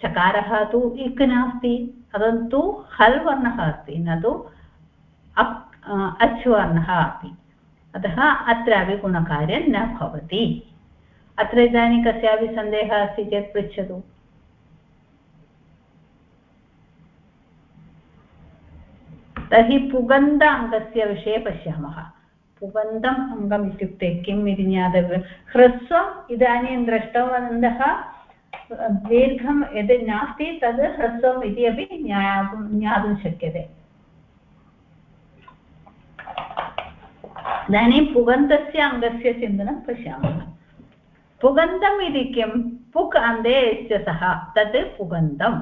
Speaker 1: चकारः तु इक् नास्ति परन्तु हल् वर्णः अस्ति, न तु अच् वर्णः अपि। अतः अत्रापि गुणकार्यं न भवति। अत्र इदानीं कस्यापि सन्देहः अस्ति चेत् पृच्छतु। तर्हि पुगन्ध अङ्गस्य विषये पश्यामः। पुगन्तम् अङ्गम् इत्युक्ते किम् इति ज्ञातव्यं ह्रस्वम् इदानीं दृष्टवन्तः दीर्घं यद् नास्ति तद् ह्रस्वम् इति अपि ज्ञातुं ज्ञातुं शक्यते इदानीं पुगन्तस्य अङ्गस्य चिन्तनं पश्यामः पुगन्तम् इति किं पुक् अन्ते यस्य सः तत् पुगन्तम्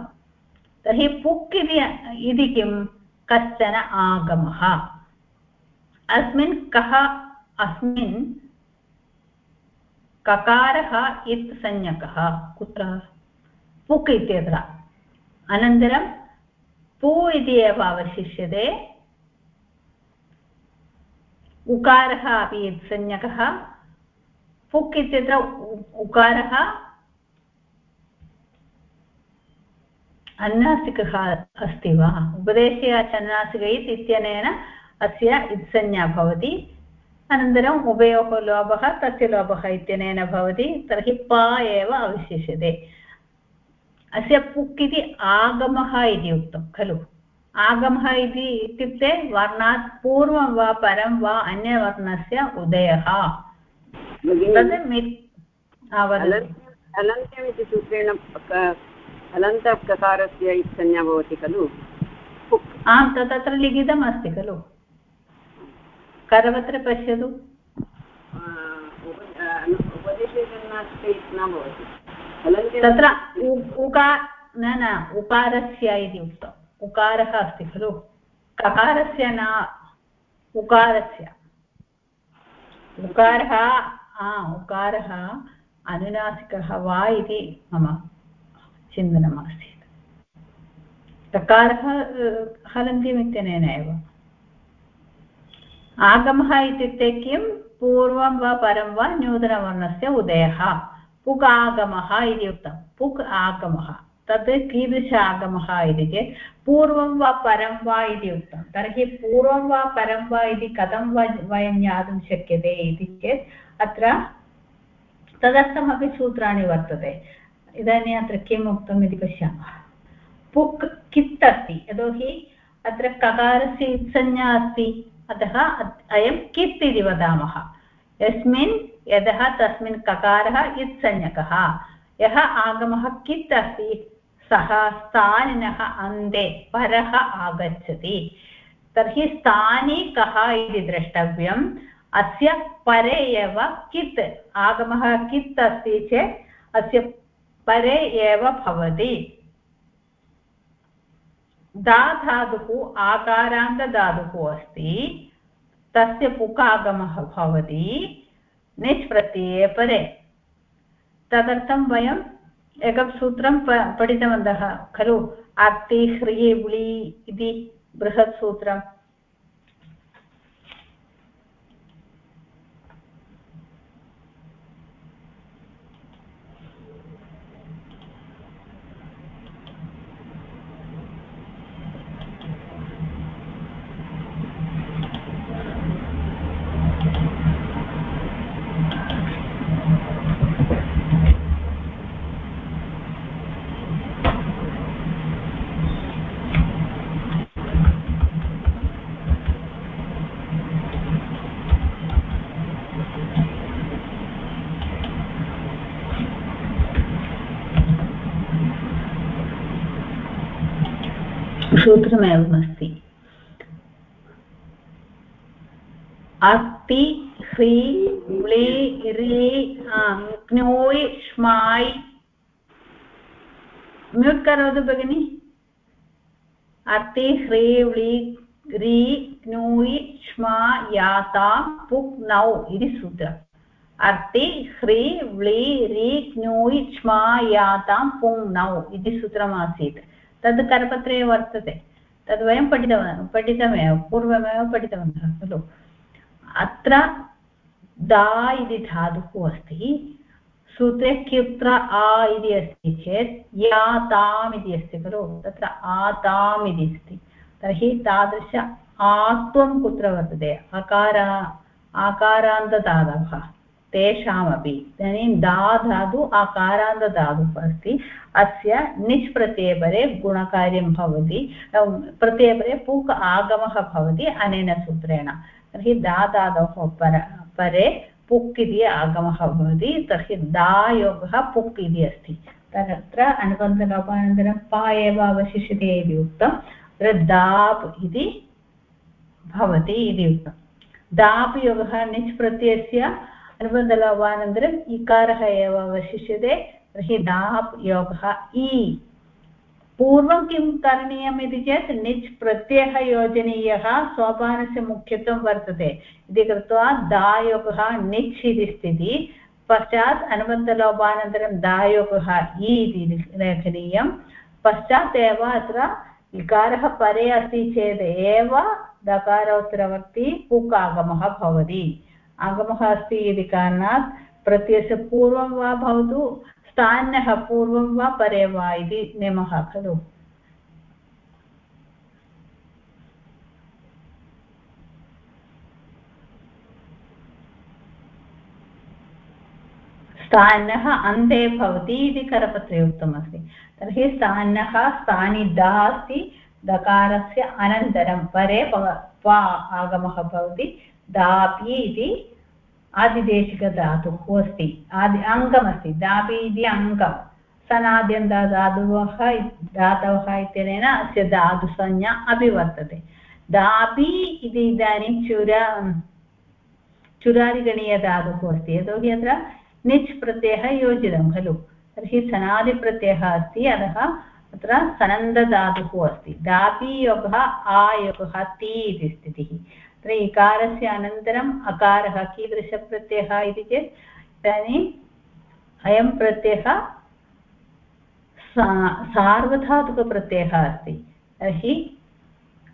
Speaker 1: तर्हि पुक् इति किं कश्चन आगमः अस्मिन् कः अस्मिन्? ककारः इत् संज्ञकः। कुत्र? पुक् इत्यत्र। अनन्तरं पु इति एव अवशिष्यते। उकारः अपि इत् संज्ञकः। पुक् इत्यत्र उकारः अन्नासिकः अस्ति वा? उपदेशे चन्नासिक इत्यनेन अस्य इत्संज्ञा भवति। अनन्तरम् उभयोः लोभः तस्य लोभः इत्यनेन भवति तर्हि प एव अवशिष्यते। अस्य पुक् इति आगमः इति उक्तं खलु? आगमः इति इत्युक्ते वर्णात् पूर्वं वा परं वा अन्यवर्णस्य उदयः।
Speaker 2: अनन्त्यम् इति सूत्रेण अनन्तककारस्य संज्ञा भवति खलु?
Speaker 1: आं तत्र लिखितम् अस्ति खलु? करपत्रे पश्यतु। तत्र उका, न न, उकारस्य इति उक्तम् उकारः अस्ति खलु। ककारस्य न, उकारस्य। उकारः उकारः अनुनासिकः वा इति मम चिन्तनम् आसीत् ककारः हलन्त्यमित्यनेन एव। आगमः इत्युक्ते किं? पूर्वं वा परं वा नूतनवर्णस्य उदयः। पुक् आगमः इति उक्तं। पुक् आगमः। तत् कीदृश आगमः इति चेत् पूर्वं वा परं वा इति उक्तं। तर्हि पूर्वं वा परं वा इति कथं वा वयं ज्ञातुं शक्यते इति चेत् अत्र तदर्थमपि सूत्राणि वर्तते। इदानीम् अत्र किम् उक्तम् इति पश्यामः। पुक् कित् अस्ति? यतोहि अत्र ककारस्य इत्संज्ञा अस्ति। अतः अयं कित् इति वदामः। यस्मिन्, यतः तस्मिन् ककारः इत्संज्ञकः। यः आगमः कित् अस्ति सः स्थानिनः अन्ते परः आगच्छति। तर्हि स्थाने कः इति द्रष्टव्यम्। अस्य परे एव कित्, आगमः कित् अस्ति चेत्, अस्य परे एव भवति। दा धातुः आकारान्तधातुः अस्ति। तस्य पुकागमः भवति। निच् प्रत्यये परे तदर्थं वयम् एकं सूत्रं प, पठितवन्तः, खलु अर्ति ह्री उळि इति बृहत् सूत्रमेवमस्ति अस्ति ह्री म्लि रि ज्ञोय् श्माय् म्यूट् करोतु भगिनि अर्ति ह्री व्लि रि ज्ञूय् क्ष्मा याता पुक् नौ इति सूत्रम् अर्ति ह्री व्लि रि ज्ञूय् क्ष्मा यातां पुङ् नौ इति सूत्रमासीत् तद् करपत्रे वर्तते। तद् वयं पठितवन्तः पठितमेव, पूर्वमेव पठितवन्तः, खलु। अत्र दा इति धातुः अस्ति, सूत्रे कुत्र आ इति अस्ति चेत्, या ताम् इति अस्ति, खलु। तत्र आताम् इति अस्ति। तर्हि तादृश आत्वं कुत्र वर्तते? अकार आकारान्तधातवः तेषामपि. इदानीं दा धातु आकारान्तधातुः अस्ति. अस्य निच् प्रत्ययपरे गुणकार्यं भवति. प्रत्ययपरे पुक् आगमः भवति अनेन सूत्रेण. तर्हि दा धातोः पर, परे पुक् इति आगमः भवति. तर्हि दायोगः पुक् इति अस्ति. तत्र अनुबन्धलोपानन्तरं पा एव अवशिष्यते इति उक्तं. तत्र दाप् इति भवति इति उक्तं. दाप् योगः निच् प्रत्ययस्य अनुबन्धलोपानन्तरम् इकारः एव अवशिष्यते तर्हि दाप् योगः इ पूर्वं किं करणीयम् इति चेत् निच् प्रत्ययः योजनीयः सोपानस्य मुख्यत्वं वर्तते इति कृत्वा दायोगः निच् इति स्थितिः पश्चात् अनुबन्धलोपानन्तरं दायोगः इ इति लेखनीयं पश्चात् एव अत्र इकारः परे अस्ति चेत् एव दकारोत्तरवर्ति पुक् आगमः भवति आगमः अस्ति इति कारणात् प्रत्ययस्य पूर्वं वा भवतु, स्थान्यः पूर्वं वा परे वा इति नियमः खलु। स्थानः अन्ते भवति इति करपत्रे उक्तमस्ति। तर्हि स्थानः स्थानि अस्ति, दकारस्य अनन्तरं परे प आगमः भवति। दापि इति आदिदेशिकधातुः अस्ति. आदि अङ्गमस्ति. दापि इति अङ्गं सनाद्यन्तधातुवः धातवः इत्यनेन अस्य धातुसंज्ञा अपि वर्तते दापि इति इदानीं चुर चुरादिगणीयधातुः अस्ति. यतोहि अत्र निच् प्रत्ययः योजितं खलु. तर्हि सनादिप्रत्ययः अस्ति. अतः अत्र सनन्दधातुः अस्ति. दापि योगः आयोगः ति इति स्थितिः. अत्र इकारस्य अनन्तरम् अकारः कीदृशप्रत्ययः इति चेत् इदानीम् अयं प्रत्ययः सार्वधातुकप्रत्ययः अस्ति। तर्हि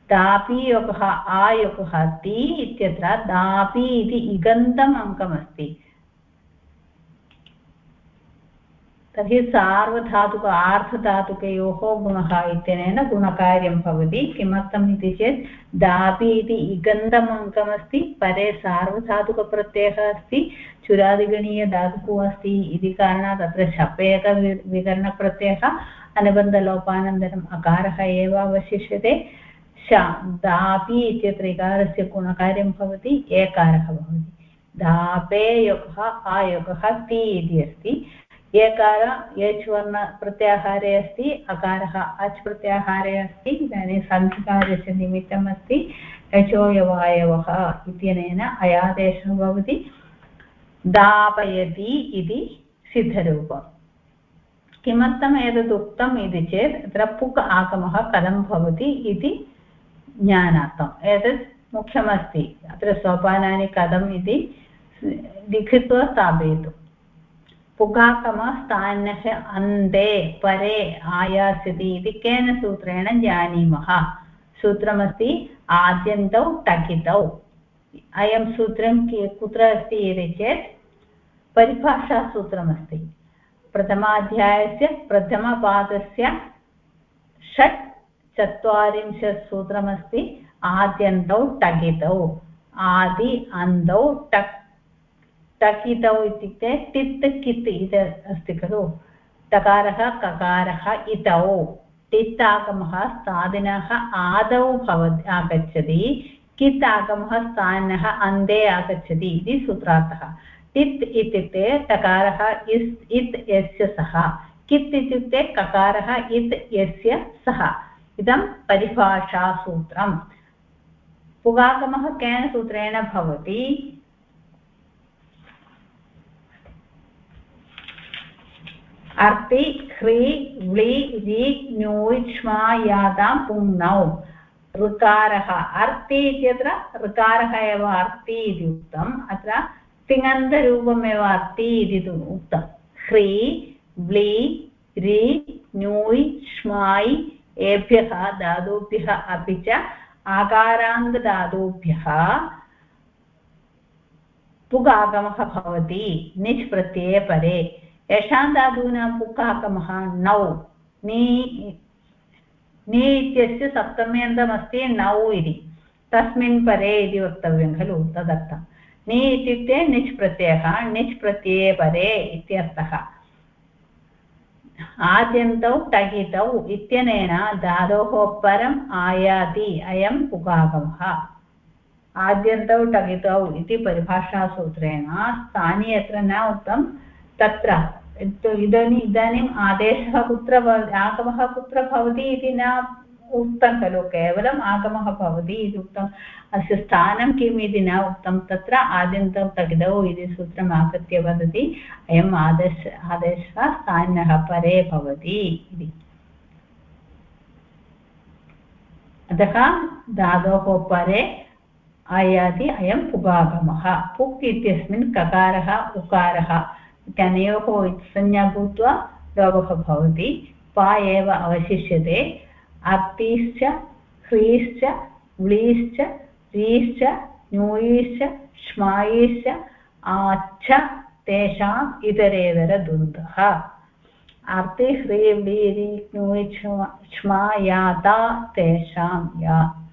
Speaker 1: दापीयोगः आयोगः ति इत्यत्र दापि इति इगन्तम् अङ्कमस्ति। तर्हि सार्वधातुक आर्धधातुकयोः गुणः इत्यनेन गुणकार्यं भवति। किमर्थम् इति चेत् दापि इति इगन्तम् अङ्कमस्ति परे सार्वधातुकप्रत्ययः अस्ति चुरादिगणीयधातुः अस्ति इति कारणात् अत्र शपेकविकरणप्रत्ययः अनुबन्धलोपानन्तरम् अकारः एव अवशिष्यते। श, दापि इत्यत्र इकारस्य गुणकार्यं भवति, एकारः भवति। दापे योगः आयोगः ति इति अस्ति। एकार एच् वर्ण प्रत्याहारे अस्ति अकारः अच् प्रत्याहारे अस्ति इदानीं सन्धिकार्यस्य निमित्तम् अस्ति यचोयवायवः इत्यनेन अयादेशः भवति दापयति इति सिद्धरूपम् किमर्थम् एतद् उक्तम् इति चेत् अत्र पुक् आगमः कथं भवति इति ज्ञानार्थम् एतत् मुख्यमस्ति अत्र सोपानानि कथम् इति लिखित्वा स्थापयतु पुगाकमस्थानः अन्ते परे आयास्यति इति केन सूत्रेण जानीमः। सूत्रमस्ति, आद्यन्तौ टकितौ। अयं सूत्रं कुत्र अस्ति इति चेत्, परिभाषासूत्रमस्ति। प्रथमाध्यायस्य प्रथमपादस्य षट् चत्वारिंशत् सूत्रमस्ति, आद्यन्तौ टकितौ। आदि, अन्तौ टक् टकितौ इत्युक्ते टित् कित् इति अस्ति खलु? टकारः ककारः, इतौ। टित् आगमः स्थादिनः आदौ भवति, आगच्छति। कित् आगमः स्थानः अन्ते आगच्छति इति सूत्रार्थः। टित् इत्युक्ते टकारः इस्, इत् यस्य सः। कित् इत्युक्ते ककारः, इत् यस्य सः। इदं परिभाषासूत्रम्। पुगागमः केन सूत्रेण भवति? अर्ति ह्री व्लि रि न्यूष्मा यादां पुङ्नौ ऋकारः अर्ति इत्यत्र ऋकारः एव अर्ति इति उक्तम्। अत्र तिङन्तरूपमेव अर्ति इति उक्तं ह्री व्लि रि न्यूय् श्माय् एभ्यः धातुभ्यः अपि च आकारान्तधातुभ्यः। पुगागमः भवति, निच् प्रत्यये परे। येषां धातूनां पुक्काकमः नौ, नी इत्यस्य सप्तम्यन्तमस्ति नौ इति। तस्मिन् परे इति वक्तव्यं खलु, तदर्थं। नि इत्युक्ते निच् प्रत्ययः निच् प्रत्यये परे इत्यर्थः। आद्यन्तौ टगितौ इत्यनेन धातोः परम् आयाति, अयं पुगागमः आद्यन्तौ टगितौ इति परिभाषासूत्रेण स्थाने अत्र न उक्तं, तत्र इदानीम् इदानीम् आदेशः कुत्र आगमः कुत्र भवति इति न उक्तं खलु, केवलम् आगमः भवति इति उक्तम् अस्य स्थानं किम् इति न उक्तं, तत्र आद्यन्तौ तगिदौ इति सूत्रम् आगत्य वदति, अयम् आदेश, आदेशः स्थानः परे भवति इति। अतः धातोः परे आयाति अयं पुगागमः। पुक् इत्यस्मिन् ककारः, उकारः इत्यनयोः संज्ञा भूत्वा लोपः भवति। पा एव अवशिष्यते। अर्तिश्च ह्रीश्च, व्लीश्च, रीश्च, न्यूयीश्च, श्मायीश्च आच्छ तेषाम् इतरेतरद्वन्द्वः अर्ति ह्री व्लीरि ण्यूयि क्ष्मा याता तेषां या,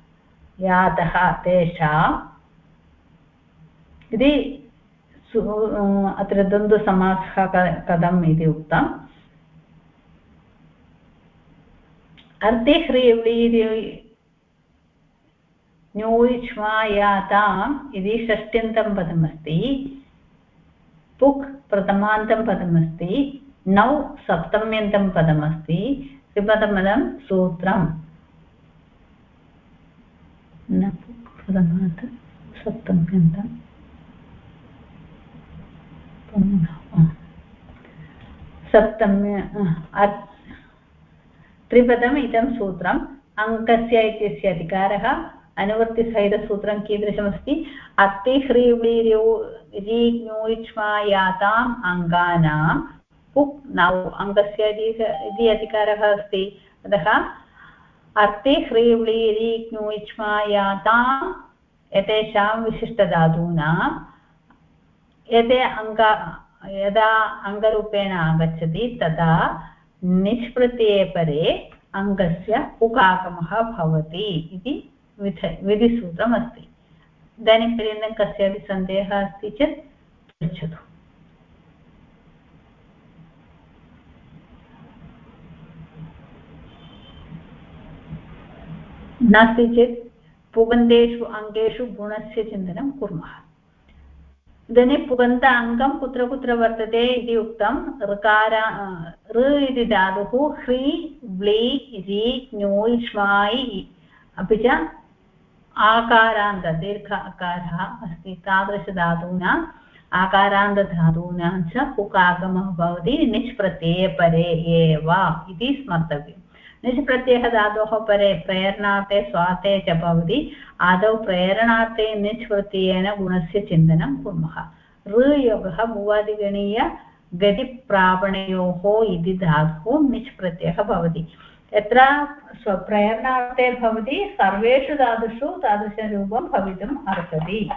Speaker 1: यातः तेषाम्। इति अत्र द्वन्द्वसमासः कथम् इति उक्तम्। अर्तिह्रीव्लीति न्यूष्मायाताम् इति षष्ट्यन्तं पदमस्ति। पुक् प्रथमान्तं पदमस्ति। नौ सप्तम्यन्तं पदमस्ति। त्रिपदपदं सूत्रम्। न प्रथमात् सप्तम्यन्तं। सप्तम्य त्रिपदम् इदं सूत्रम्, अङ्कस्य इत्यस्य अधिकारः अनुवर्तिसहितसूत्रं कीदृशमस्ति? अतिह्रीव्लीर्यौ रीज्ञूष्मायाताम् अङ्गानां पुक् नौ अङ्गस्य इति अधिकारः अस्ति। अतः अर्थे ह्रीव्लीरि क्ञुष्मायाताम् एतेषां विशिष्टधातूनां यदि अङ्ग यदा अङ्गरूपेण आगच्छति, तदा निष्प्रत्यये परे अङ्गस्य उकागमः भवति इति विध, विधिसूत्रमस्ति। इदानीं पर्यन्तं कस्यापि सन्देहः अस्ति चेत् पृच्छतु। नास्ति चेत् पुगन्तेषु अङ्गेषु गुणस्य चिन्तनं कुर्मः। इदानीं पुगन्त अङ्गं कुत्र कुत्र वर्तते इति उक्तं ऋकार ऋ इति धातुः, ह्री, व्लि, रि ञूय् श्मायि अपि च आकारान्त, दीर्घ अकारः अस्ति तादृशधातूनाम् आकारान्तधातूनां च पुकागमः भवति निच् प्रत्यये परे एव इति स्मर्तव्यम्। निज् प्रत्ययः धातोः परे प्रेरणार्थे स्वार्थे च भवति। आदौ प्रेरणार्थे निच् प्रत्ययेन गुणस्य चिन्तनं कुर्मः। ऋयोगः भुवादिगणीय गतिप्रापणयोः इति धातुः निच् प्रत्ययः भवति। यत्र स्वप्रेरणार्थे भवति, सर्वेषु धातुषु तादृशरूपं भवितुम् अर्हति।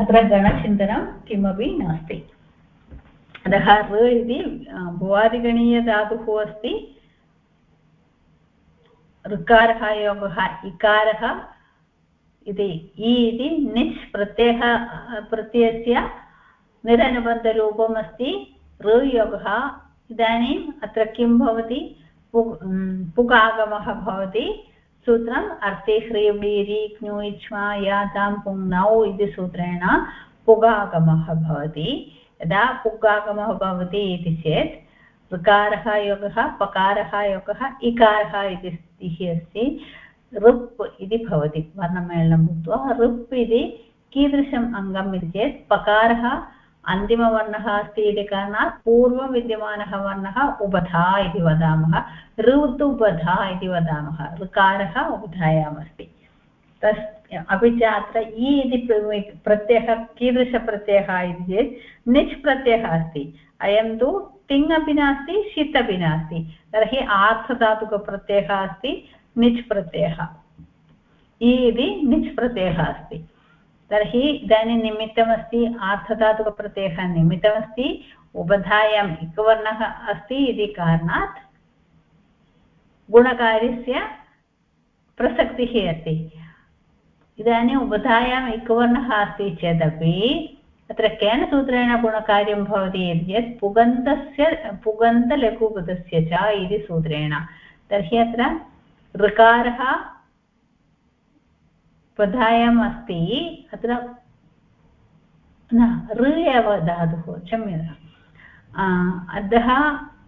Speaker 1: अत्र गणचिन्तनं किमपि नास्ति। अतः ऋ इति भुवादिगणीयधातुः अस्ति। ऋकारः योगः इकारः इति इ इति निच् प्रत्ययः प्रत्ययस्य निरनुबन्धरूपम् अस्ति ऋयोगः इदानीम् अत्र किं भवति? पुगागमः भवति। सूत्रम् अर्थे ह्रीव्डीरि क्ञु इक्ष्मा यातां पुङ्नौ इति सूत्रेण पुगागमः भवति। यदा पुग्गागमः भवति इति चेत् ऋकारः योगः, पकारः योगः, इकारः इति स्थितिः अस्ति। ऋप् इति भवति वर्णमेलनं भूत्वा। ऋप् इति कीदृशम् अङ्गम् इति चेत् पकारः अन्तिमवर्णः अस्ति इति कारणात् पूर्वं विद्यमानः वर्णः उबधा इति वदामः। ऋतुबधा इति वदामः। ऋकारः उबधायाम् तस् अपि च अत्र इ इति प्रत्ययः, कीदृशप्रत्ययः इति चेत् निच् प्रत्ययः अस्ति। अयं तु तिङ् अपि नास्ति, षित् अपि नास्ति। तर्हि आर्थधातुकप्रत्ययः अस्ति, निच् प्रत्ययः। इ इति निच् प्रत्ययः अस्ति। तर्हि इदानीं निमित्तमस्ति, आर्थधातुकप्रत्ययः निमित्तमस्ति उबधायाम् एकवर्णः अस्ति इति कारणात् गुणकार्यस्य प्रसक्तिः अस्ति। इदानीम् उपधायाम् एकवर्णः अस्ति चेदपि अत्र केन सूत्रेण गुणकार्यं भवति इति चेत् पुगन्तस्य, पुगन्तलघुपदस्य च इति सूत्रेण। तर्हि अत्र ऋकारः पधायाम् अस्ति। अत्र न, ऋ एव धातुः क्षम्यता अतः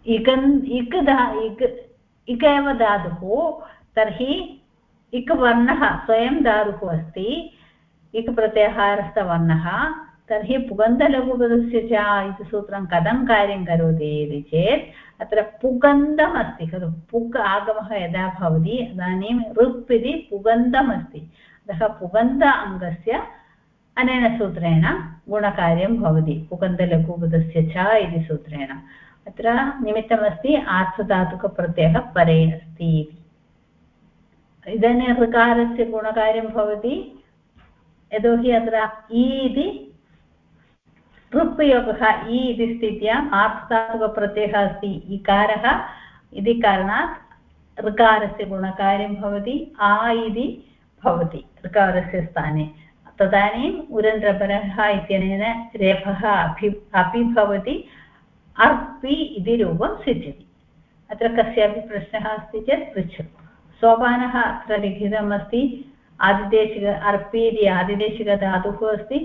Speaker 1: इकन् इक् धा इक्, इक एव धातुः। तर्हि इक् वर्णः स्वयं धातुः अस्ति, इक् प्रत्याहारस्थवर्णः तर्हि पुगन्धलघुपदस्य च इति सूत्रं कथं कार्यं करोति इति चेत्, अत्र पुगन्धम् अस्ति खलु, पुग् आगमः यदा भवति, इदानीं ऋप् इति पुगन्धम् अस्ति, अतः पुगन्ध अङ्गस्य अनेन सूत्रेण गुणकार्यं भवति पुगन्धलघुपदस्य च इति सूत्रेण, अत्र निमित्तमस्ति आर्थधातुकप्रत्ययः परे अस्ति इति। इदानीं ऋकारस्य गुणकार्यं भवति, यतोहि अत्र इ इति ऋप्योगः इ इति स्थित्याम् आर्थधातुकप्रत्ययः अस्ति, इकारः इति कारणात् ऋकारस्य गुणकार्यं भवति, आ इति भवति ऋकारस्य स्थाने। तदानीम् उरन्द्रपरः इत्यनेन रेफः अपि अपि भवति अर्पि इति रूपं सिद्ध्यति। अत्र कस्यापि प्रश्नः अस्ति चेत् पृच्छतु। सोपानः अत्र लिखितमस्ति आदिदेशिक अर्पि इति आदिदेशिकधातुः अस्ति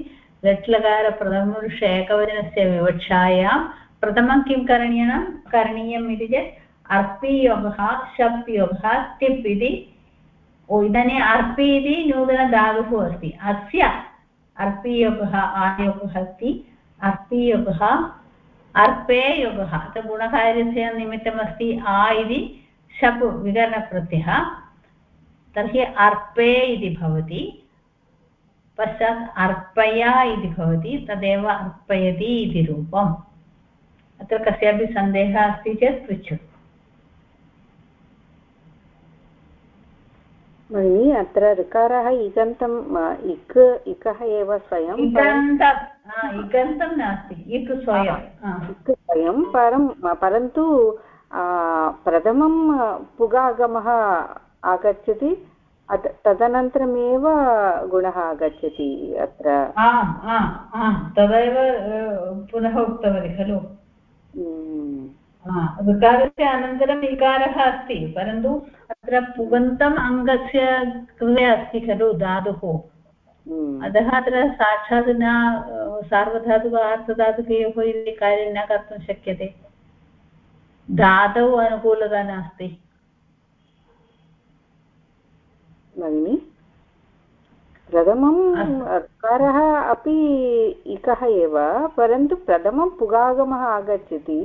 Speaker 1: लट्लकारप्रथमपुरुष एकवचनस्य विवक्षायां, प्रथमं किं करणीयं? करणीयम् इति चेत् अर्पियोगः शप् योगः टिप् इति। इदानीम् अर्पि इति नूतनधातुः अस्ति। अस्य अर्पियोगः, आयोगः अस्ति। अर्पियोगः अर्पे अत्र गुणकार्यस्य निमित्तमस्ति आ इति। शप् विकरणप्रत्ययः तर्हि अर्पे इति भवति पश्चात् अर्पया इति भवति तदेव अर्पयति इति रूपम्। अत्र कस्यापि सन्देहः अस्ति चेत् पृच्छतु।
Speaker 2: भगिनि अत्र ऋकारः इगन्तम् इक् इकः एव स्वयं
Speaker 1: इगन्तं नास्ति इक् स्वयम्
Speaker 2: इक् स्वयं परं परन्तु प्रथमं पुगागमः आगच्छति तदनन्तरमेव गुणः आगच्छति अत्र।
Speaker 1: तदेव पुनः उक्तवती खलु? ऋकारस्य अनन्तरम् इकारः अस्ति परन्तु अत्र पुगन्तम् अङ्गस्य कृते अस्ति खलु धातुः। अतः अत्र साक्षात् न सार्वधातुक अर्थधातुकयोः इति कार्यं न कर्तुं शक्यते। धातौ अनुकूलता नास्ति
Speaker 2: भगिनि प्रथमं ऋकारः अपि इकः एव परन्तु प्रथमं पुगागमः आगच्छति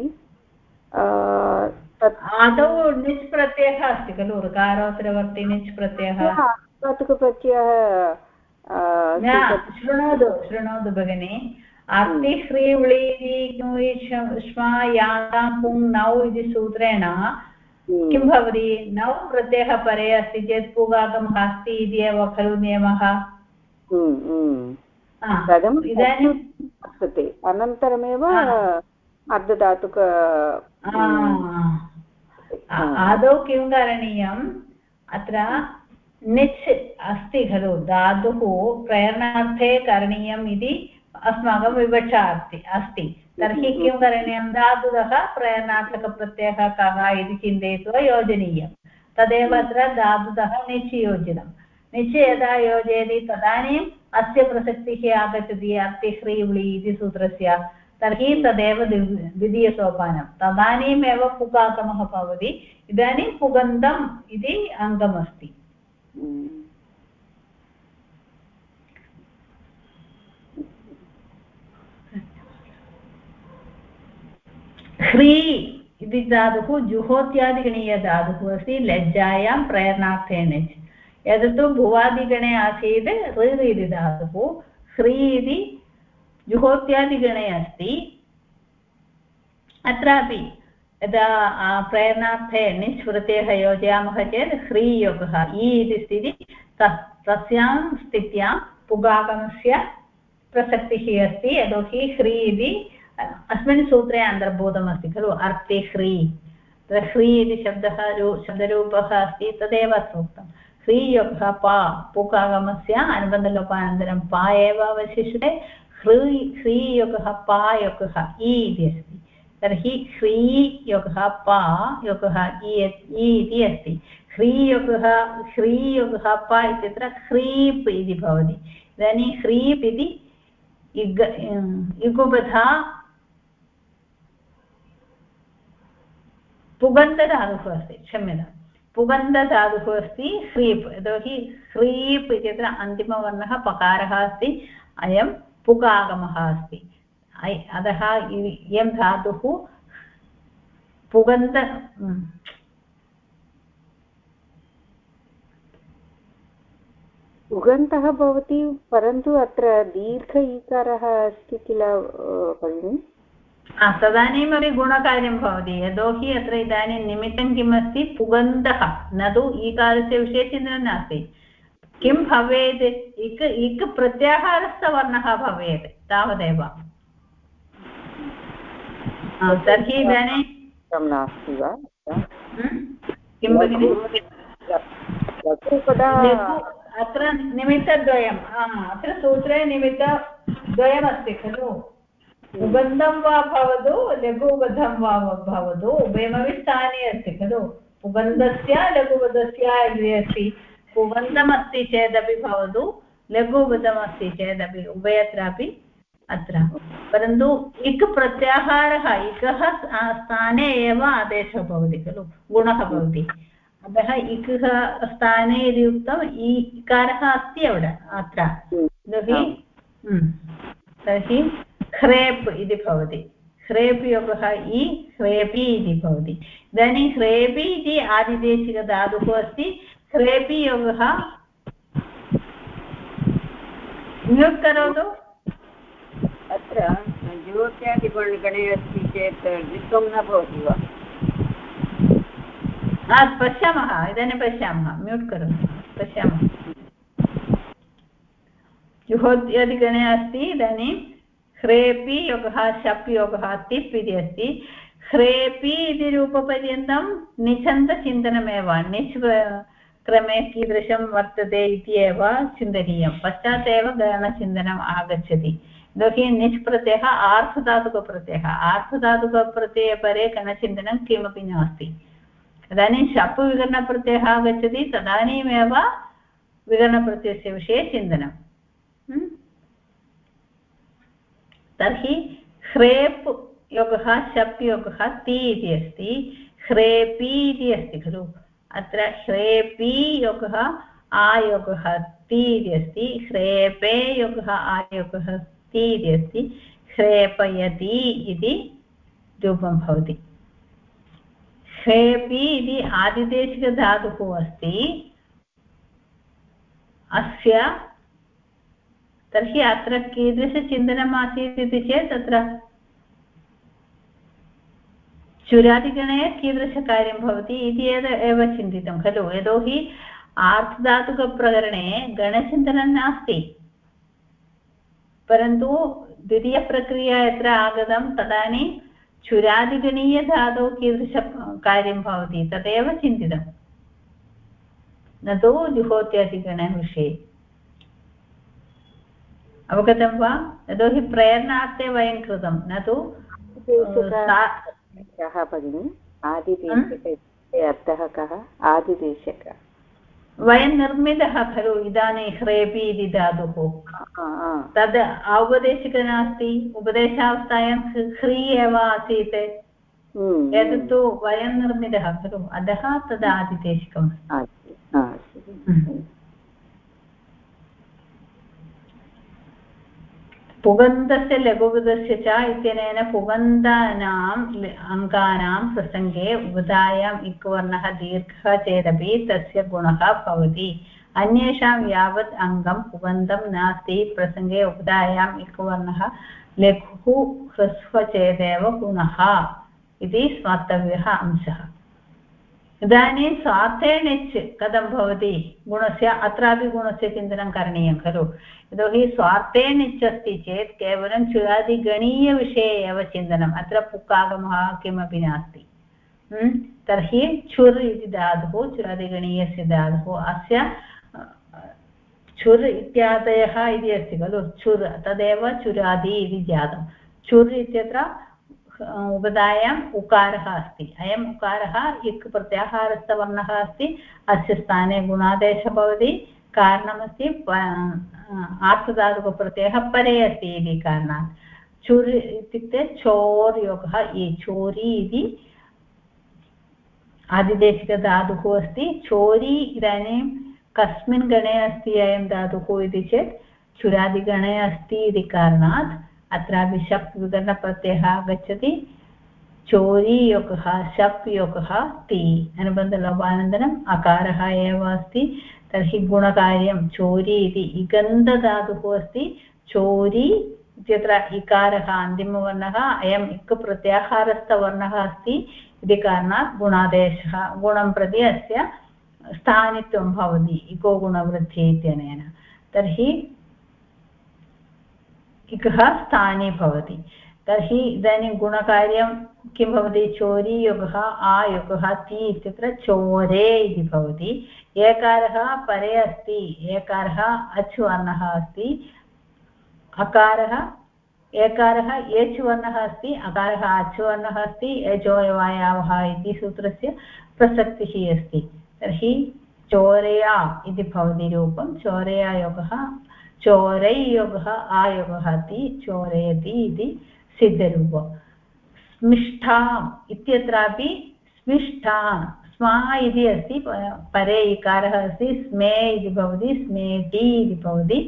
Speaker 1: आदौ निच् प्रत्ययः अस्ति खलु ऋकारोत्तरवर्ति निच् प्रत्ययः
Speaker 2: प्रत्ययः
Speaker 1: शृणोतु शृणोतु भगिनि अस्ति ह्री व्ळि श्मा यातां पुङ् नौ इति सूत्रेण किं भवति? नौ प्रत्ययः परे अस्ति चेत् पुगागमः अस्ति इति एव खलु नियमः?
Speaker 2: इदानीं वर्तते। अनन्तरमेव अर्धधातुक
Speaker 1: आदौ किं करणीयम्? अत्र निच् अस्ति खलु धातुः प्रेरणार्थे करणीयम् इति अस्माकं विवक्षा अस्ति अस्ति। तर्हि किं करणीयं? धातुतः प्रयणार्थकप्रत्ययः कः इति चिन्तयित्वा योजनीयं। तदेव अत्र धातुतः निच् योजितं यदा योजयति तदानीम् अस्य प्रसक्तिः आगच्छति अर्तिह्रीव्लि इति सूत्रस्य। तर्हि तदेव द्वितीयसोपानं। तदानीमेव पुगागमः भवति। इदानीं पुगन्तम् इति अङ्गमस्ति। ह्री इति धातुः जुहोत्यादिगणीयधातुः अस्ति लज्जायां प्रेरणार्थेन एतत्तु भुवादिगणे आसीत् ऋ इति धातुः ह्री इति जुहोत्यादिगणे अस्ति अत्रापि यदा प्रेरणार्थे णिच् प्रत्ययः योजयामः चेत् ह्रीयोगः इ इति स्थितिः तस्यां स्थित्यां पुगागमस्य प्रसक्तिः अस्ति यतोहि ह्री इति अस्मिन् सूत्रे अन्तर्भूतमस्ति खलु अर्थे ह्री। ह्री इति शब्दः शब्दरूपः अस्ति, तदेव सूक्तं। ह्रीयोगः पा, पुकागमस्य अनुबन्धलोपानन्तरं पा एव अवशिष्यते। ह्री ह्रीयोगः पा योगः इ इति अस्ति। तर्हि ह्रीयोगः पा योगः इ इति अस्ति। ह्रीयोगः ह्रीयोगः पा इत्यत्र ह्रीप् इति भवति। इदानीं ह्रीप् इति इग इगुबधा पुगन्धधातुः अस्ति, क्षम्यतां। पुगन्धधातुः अस्ति, ह्रीप्। यतोहि ह्रीप् इत्यत्र अन्तिमवर्णः पकारः अस्ति, अयं पुकागमः अस्ति। अतः इयं धातुः पुगन्ध
Speaker 2: उगन्तः भवति, परन्तु अत्र दीर्घ ईकारः अस्ति किल भगिनि?
Speaker 1: तदानीमपि गुणकार्यं भवति. यतोहि अत्र इदानीं निमित्तं किम् अस्ति पुगन्तः. न तु ईकारस्य विषये चिन्तनं नास्ति. किं भवेत्? इक् इक् प्रत्याहारस्थवर्णः भवेत् तावदेव. तर्हि इदानीं
Speaker 2: नास्ति वा?
Speaker 1: किं भगिनि? अत्र निमित्तद्वयम्. अत्र सूत्रे निमित्तद्वयमस्ति खलु? उबन्धं वा भवतु लघुबद्धं वा भवतु उभयमपि स्थाने अस्ति खलु। उबन्धस्य लघुबद्धस्य इति अस्ति। उबन्धमस्ति चेदपि भवतु लघुबद्धमस्ति चेदपि उभयत्रापि अत्र। परन्तु इक् प्रत्याहारः इकः स्थाने एव आदेशः भवति खलु गुणः भवति। अतः इकः स्थाने यदि उक्तम् इकारः अस्ति एव अत्र। तर्हि तर्हि ह्रेप् इति भवति। ह्रेप् योगः इ ह्रेपि इति भवति। इदानीं ह्रेपि इति आदिदेशिकधातुः अस्ति। ह्रेपि योगः म्यूट् करोतु।
Speaker 2: अत्र ज्योत्यादिगणे अस्ति चेत् द्वित्वं न भवति वा?
Speaker 1: पश्यामः। इदानीं पश्यामः। म्यूट् करोतु। पश्यामः। जुहोत्यादिगणे अस्ति इदानीं। ह्रेपि योगः, शप् योगः, तिप् इति अस्ति। ह्रेपि इति रूपपर्यन्तं निछन्दचिन्तनमेव निच् क्रमे कीदृशं वर्तते इति एव चिन्तनीयं। पश्चात् एव गणचिन्तनम् आगच्छति। यतोहि निच् प्रत्ययः आर्थधातुकप्रत्ययः आर्थधातुकप्रत्यये परे गणचिन्तनं किमपि नास्ति। इदानीं शप् विकरणप्रत्ययः आगच्छति, तदानीमेव विकरणप्रत्ययस्य विषये चिन्तनं। तर्हि ह्रेप् योगः, शप् योगः, ति इति अस्ति। ह्रेपि इति अस्ति खलु। अत्र ह्रेपि योगः आयोगः ति इति अस्ति। ह्रेपे योगः आयोगः ति इति अस्ति। ह्रेपयति इति रूपं भवति। ह्रेपि इति आदिदेशिकधातुः अस्ति। अस्य तर्हि अत्र कीदृशचिन्तनम् आसीत् इति चेत् अत्र चुरादिगणे कीदृशकार्यं भवति इति एव चिन्तितं, खलु? यतोहि आर्थधातुकप्रकरणे गणचिन्तनं नास्ति। परन्तु द्वितीयप्रक्रिया यत्र आगतं तदानीं चुरादिगणीयधातौ कीदृशकार्यं भवति, तदेव चिन्तितं। न तु जुहोत्यादिगणविषये। अवगतं वा यतोहि प्रेरणार्थे वयं कृतं न तु
Speaker 2: कः भगिनि आदिदेशक अर्थः कः आदिदेशक
Speaker 1: वयं निर्मितः खलु इदानीं ह्रेपि इति धातुः तद् औपदेशिक नास्ति उपदेशावस्थायां ह्री एव आसीत् एतत्तु वयं निर्मितः खलु अतः तद् आदिदेशिकम् पुगन्धस्य लघुपदस्य च इत्यनेन पुगन्धानाम् अङ्गानां प्रसङ्गे उदायाम् इक्वर्णः दीर्घः चेदपि तस्य गुणः भवति अन्येषां यावत् अङ्गं पुगन्धं नास्ति प्रसङ्गे उदायाम् इक्वर्णः लघुः ह्रस्व चेदेव गुणः इति स्मर्तव्यः अंशः इदानीं स्वार्थे णिच् कथं भवति? गुणस्य अत्रापि गुणस्य चिन्तनं करणीयं खलु। यतोहि स्वार्थे णिच् अस्ति चेत् केवलं चुरादिगणीयविषये एव चिन्तनम्। अत्र पुक्कागमः किमपि नास्ति। तर्हि छुर् इति धातुः, चुरादिगणीयस्य धातुः। अस्य छुर् इत्यादयः इति अस्ति खलु। छुर्, तदेव चुरादि इति जातं। छुर् इत्यत्र उपधायाम् उकारः अस्ति। अयम् उकारः इक् प्रत्याहारस्थवर्णः अस्ति। अस्य स्थाने गुणादेशः भवति। कारणमस्ति आर्थधातुकप्रत्ययः परे अस्ति इति कारणात्। चुर् इत्युक्ते चोर् योगः ये चोरी इति आदिदेशिकधातुः अस्ति। चोरी इदानीं कस्मिन् गणे अस्ति अयं धातुः इति चेत् चुरादिगणे अस्ति इति कारणात् अत्रापि शप् विकरणप्रत्ययः आगच्छति। चोरी योगः, शप् योगः, ति अनुबन्धलोपानन्तरम् अकारः एव अस्ति। तर्हि गुणकार्यं चोरी इति इगन्धधातुः अस्ति। चोरी इत्यत्र इकारः, अन्तिमवर्णः, अयम् इक् प्रत्याहारस्थवर्णः अस्ति। इति कारणात् गुणादेशः, गुणं प्रति अस्य स्थानित्वं भवति, इको गुणवृद्धिः इत्यनेन। तर्हि इकः स्थाने भवति। तर्हि इदानीं गुणकार्यं किं भवति? चोरीयोगः आयोगः, ति इत्यत्र चोरे इति भवति। एकारः परे अस्ति, एकारः अच् वर्णः अस्ति, अकारः, एकारः एच् वर्णः अस्ति, अकारः अच् वर्णः अस्ति एचोयवायावः इति सूत्रस्य प्रसक्तिः अस्ति। तर्हि चोरया इति भवति रूपं, चोरया योगः चोरै योगः आयोगः इति चोरयति इति सिद्धरूपं स्मिष्ठाम् इत्यत्रापि स्मिष्ठा स्मा इति अस्ति परे इकारः अस्ति, स्मे इति भवति इति भवति।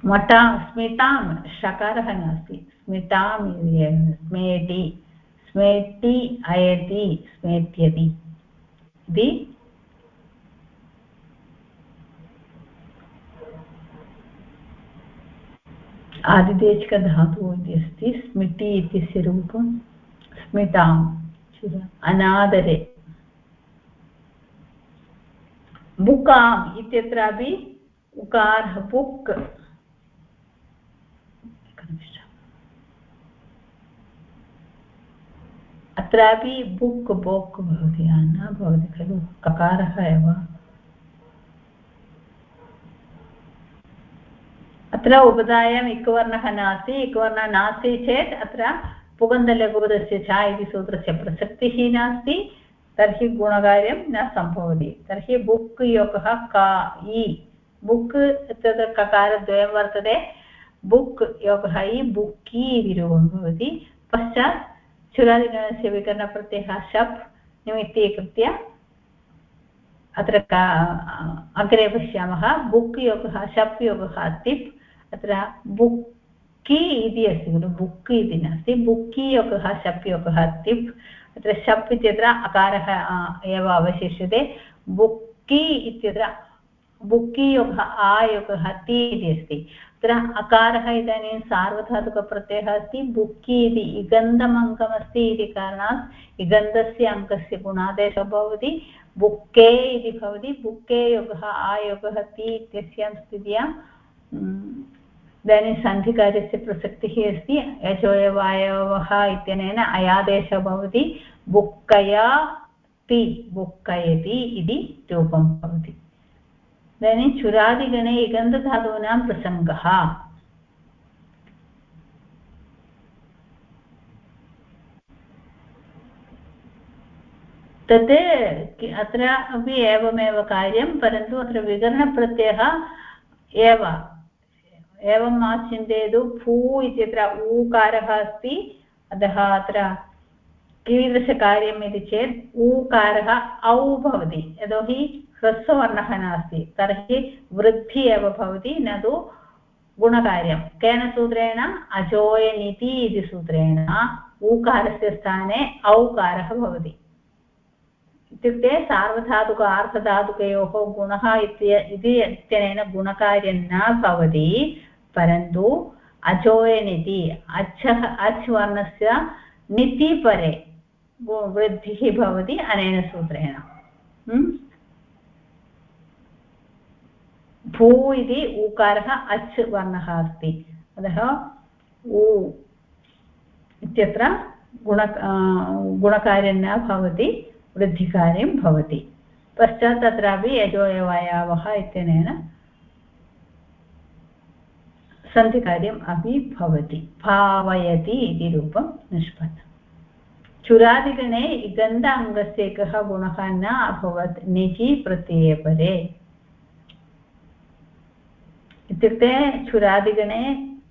Speaker 1: स्मटा स्मितां षकारः नास्ति। स्मेटि स्मेटि अयति स्मेट्यति इति आदिदेशिकधातुः इति अस्ति, स्मिटि इत्यस्य रूपं स्मिताम् अनादरे। बुकाम् इत्यत्रापि उकारः बुक् अत्रापि बुक्, बोक् भवति, न भवति खलु, ककारः एव। अत्र उपधायाम् इकवर्णः नास्ति इकवर्णः नास्ति चेत् अत्र पुगन्धलघुपदस्य च इति सूत्रस्य प्रसक्तिः नास्ति, तर्हि गुणकार्यं न सम्भवति। तर्हि बुक् योगः का इ बुक् तत् ककारद्वयं वर्तते। बुक् योगः इ बुक्की इति रूपं भवति। पश्चात् चुरादिगणस्य विकरणप्रत्ययः शप् निमित्तीकृत्य अत्र का, अग्रे पश्यामः। बुक् योगः, शप् योगः, तिप्। अत्र बुक्कि इति अस्ति खलु बुक् इति नास्ति। बुक्कि योगः, शप् योगः तिप् अत्र शप् इत्यत्र अकारः एव अवशिष्यते। बुक्कि इत्यत्र, बुक्कि योगः आयोगः ति इति अस्ति। अत्र अकारः इदानीं सार्वधातुकप्रत्ययः अस्ति। बुक्कि इति इगन्धमङ्गमस्ति इति कारणात् इगन्धस्य अङ्कस्य गुणादेशः भवति। बुक्के इति भवति। बुक्के योगः आयोगः ति इत्यस्यां स्थित्यां इदानीं सन्धिकार्यस्य प्रसक्तिः अस्ति यचोयवायवः इत्यनेन अयादेशः भवति, बुक्कया ति बुक्कयति इति रूपं भवति। इदानीं चुरादिगणे इगन्धधातूनां प्रसङ्गः। तत् अत्र अपि एवमेव कार्यं, परन्तु अत्र विकरणप्रत्ययः एव एवं मा चिन्तयतु फू इत्यत्र ऊकारः अस्ति। अतः अत्र कीदृशकार्यम् इति चेत् ऊकारः औ भवति। यतोहि ह्रस्ववर्णः नास्ति। तर्हि वृद्धि एव भवति, न तु गुणकार्यं। केन सूत्रेण? अजोयनिति इति सूत्रेण। ऊकारस्य स्थाने औकारः भवति। इत्युक्ते सार्वधातुक आर्धधातुकयोः गुणः इति इत्यनेन गुणकार्यं न भवति। परन्तु अजोयनिति अचः अच् वर्णस्य नितिपरे वृद्धिः भवति अनेन सूत्रेण। भू इति ऊकारः अच् वर्णः अस्ति। अतः उ इत्यत्र गुण गुणकार्यं न भवति, वृद्धिकार्यं भवति। पश्चात् तत्रापि यजोयवायावः इत्यनेन सन्धिकार्यम् अपि भवति। भावयति इति रूपं निष्पन्नम् चुरादिगणे इगन्ध अङ्गस्य एकः गुणः न अभवत्? निजि प्रत्यये परे इत्युक्ते चुरादिगणे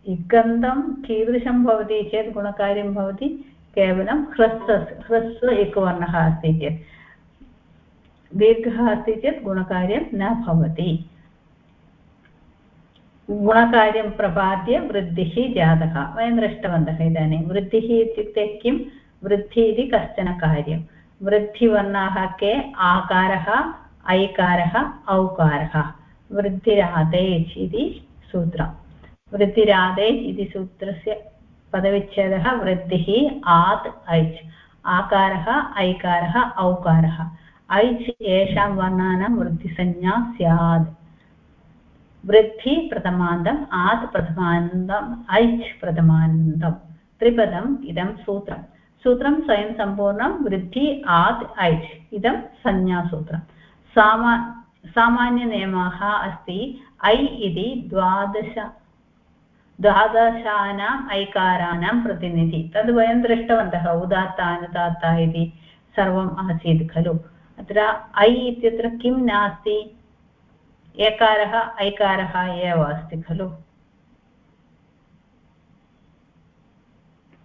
Speaker 1: इगन्धं कीदृशं भवति चेत् गुणकार्यं भवति? केवलं ह्रस्व ह्रस्व एकवर्णः अस्ति चेत्। दीर्घः अस्ति चेत् गुणकार्यं न भवति। गुणकार्यं प्रपाद्य वृद्धिः जातः। वयं दृष्टवन्तः इदानीं। वृद्धिः इत्युक्ते किं? वृद्धि इति कश्चन कार्यं। वृद्धिवर्णाः के? आकारः, ऐकारः, औकारः। वृद्धिरादेश् इति सूत्रं वृद्धिरादेश् इति सूत्रस्य पदविच्छेदः वृद्धिः आत् ऐच्। आकारः, ऐकारः, औकारः। ऐच् येषां वर्णानां वृद्धिसंज्ञा स्यात्। वृद्धि प्रथमान्तम् आत् प्रथमान्तम् ऐच् प्रथमान्तम् त्रिपदम् इदं सूत्रम् सूत्रं स्वयं सम्पूर्णं वृद्धि आत् ऐच् इदं संज्ञासूत्रं सामा सामान्यनियमः अस्ति ऐ इति द्वादश द्वादशानाम् ऐकाराणां प्रतिनिधि तद् वयं दृष्टवन्तः उदात्ता अनुदात्ता इति सर्वम् आसीत् खलु अत्र ऐ इत्यत्र किं नास्ति एकारः ऐकारः एव अस्ति खलु।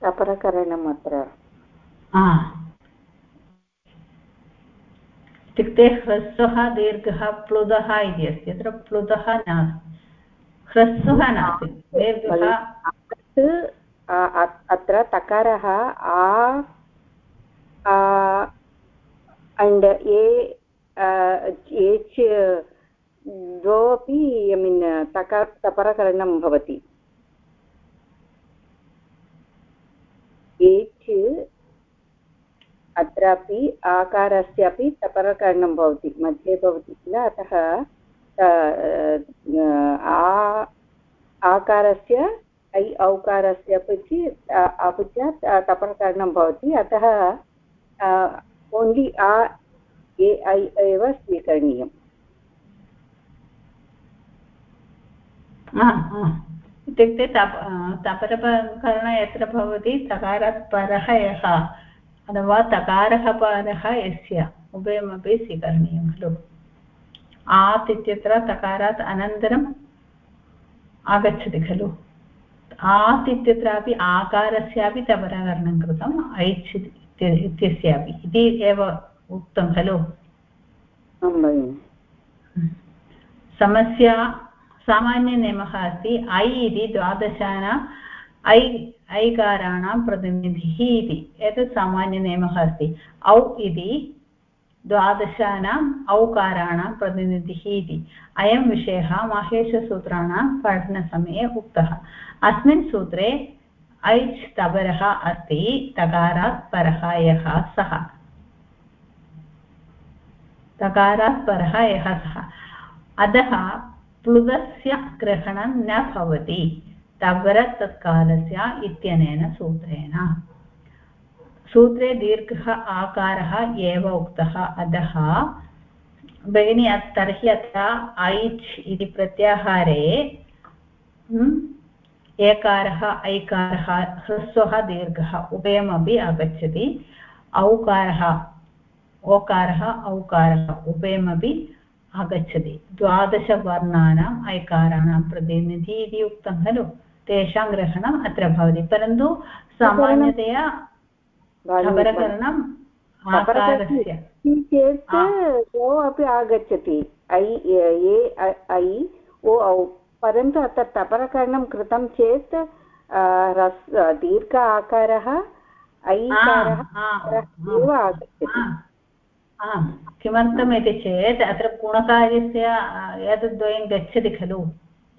Speaker 2: अपरकरणम् अत्र।
Speaker 1: इत्युक्ते ह्रस्वः दीर्घः प्लुदः इति अस्ति। अत्र प्लुदः नास्ति। ह्रस्वः नास्ति। दीर्घः।
Speaker 2: अत्र तकारः आ अण्ड् ए एच् द्वौ अपि ऐ मीन् तकार तपरकरणं भवति। एच् अत्रापि आकारस्य अपि तपरकरणं भवति, मध्ये भवति किल? अतः आकारस्य, ऐ औकारस्य अपि अपि तपरकरणं भवति। अतः ओन्लि आ, ए, ऐ एव स्वीकरणीयम्।
Speaker 1: इत्युक्ते तप तपरकरण यत्र भवति तकारात् परः यः अथवा तकारः परः यस्य उभयमपि स्वीकरणीयं खलु? आत् इत्यत्र तकारात् अनन्तरम् आगच्छति खलु? आत् इत्यत्रापि आकारस्यापि तपरकरणं कृतम् ऐच् इत्यस्यापि इति एव उक्तं खलु? समस्या सामान्यनियमः अस्ति ऐ इति द्वादशानां, ऐ, ऐकाराणां प्रतिनिधिः इति। एतत् सामान्यनियमः अस्ति। औ इति द्वादशानाम् औकाराणां प्रतिनिधिः इति। अयं विषयः माहेशसूत्राणां पठनसमये उक्तः। अस्मिन् सूत्रे ऐच् तबरः अस्ति, तकारात् परः यः सः। तकारात् परः यः सः। अतः प्लुतस्य ग्रहणं न भवति। तवरतत्कालस्य इत्यनेन सूत्रेण। सूत्रे दीर्घः आकारः एव उक्तः। अतः भगिनी तर्हि अत्र ऐच् इति प्रत्याहारे एकारः, ऐकारः, ह्रस्वः दीर्घः उभयमपि आगच्छति। औकारः, ओकारः, औकारः उभयमपि आगच्छति। द्वादशवर्णानाम् ऐकाराणां प्रतिनिधि इति उक्तं खलु? तेषां ग्रहणम् अत्र भवति। परन्तु सामान्यतया आकारस्य।
Speaker 2: चेत् ओ अपि आगच्छति। ऐ ए ऐ ओ औ। परन्तु अत्र तपरकरणं कृतं चेत् दीर्घ आकारः ऐकारः एव आगच्छति।
Speaker 1: आम् किमर्थम् इति चेत् अत्र गुणकार्यस्य एतद्वयं गच्छति खलु।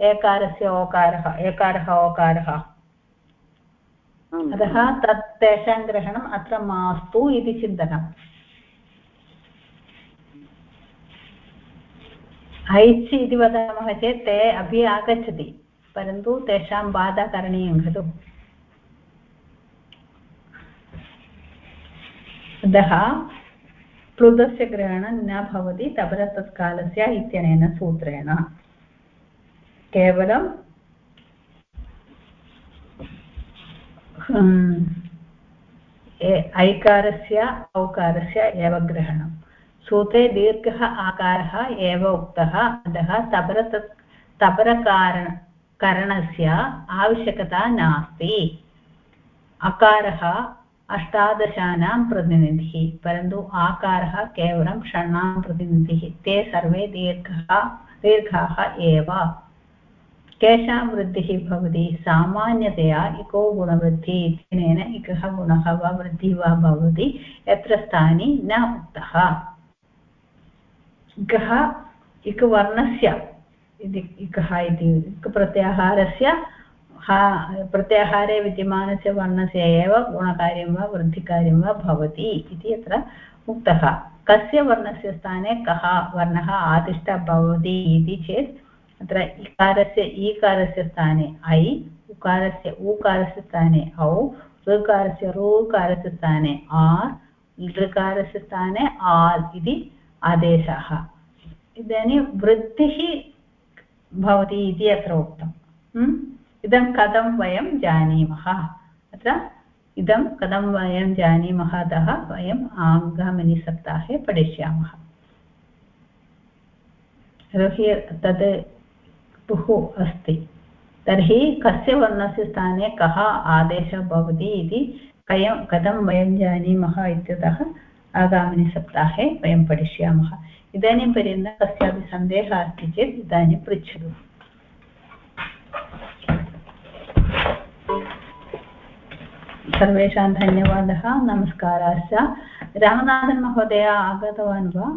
Speaker 1: एकारस्य ओकारः एकारः ओकारः। अतः तत् तेषां ग्रहणम् अत्र मास्तु इति चिन्तनम्। ऐच् इति वदामः चेत् ते अपि आगच्छति परन्तु तेषां बाधा करणीयं खलु। अतः प्लुतस्य ग्रहणं न भवति तपरतत्कालस्य इत्यनेन सूत्रेण। केवलं ऐकारस्य, औकारस्य एव ग्रहणं सूत्रे दीर्घः आकारः एव उक्तः, अतः तपरत तपरकारण करणस्य आवश्यकता नास्ति। अकारः अष्टादशानां प्रतिनिधिः, परन्तु आकारः केवलं षण्णां प्रतिनिधिः, ते सर्वे दीर्घः एव। केषां वृद्धिः भवति? सामान्यतया इको गुणवृद्धिः इत्यनेन इकः गुणः वा वृद्धिः वा भवति, यत्र स्थाने न उक्तः। इकः, इकवर्णस्य इति, इकः इति, इकप्रत्याहारस्य प्रत्याहारे विद्यमानस्य वर्णस्य एव गुणकार्यं वा वृद्धिकार्यं वा भवति इति अत्र उक्तः। कस्य वर्णस्य स्थाने कः वर्णः आदिष्टः भवति इति चेत् अत्र इकारस्य, ईकारस्य स्थाने ऐ, उकारस्य, ऊकारस्य स्थाने औ, ऋकारस्य ऋकारस्य स्थाने आर् लृकारस्य स्थाने आर् इति आदेशाः। इदानीं वृद्धिः भवति इति अत्र उक्तम् इदं कथं वयं जानीमः? अत्र इदं कथं वयं जानीमः अतः वयम् आगामिनिसप्ताहे पठिष्यामः। तद् बहु अस्ति। तर्हि कस्य वर्णस्य स्थाने कः आदेशः भवति इति कयं, कथं वयं जानीमः इत्यतः आगामिनि सप्ताहे वयं पठिष्यामः। इदानीं पर्यन्तं कस्यापि सन्देहः अस्ति चेत् इदानीं पृच्छतु। सर्वेषां धन्यवादः नमस्काराश्च रामनाथन् महोदय आगतवान् वा?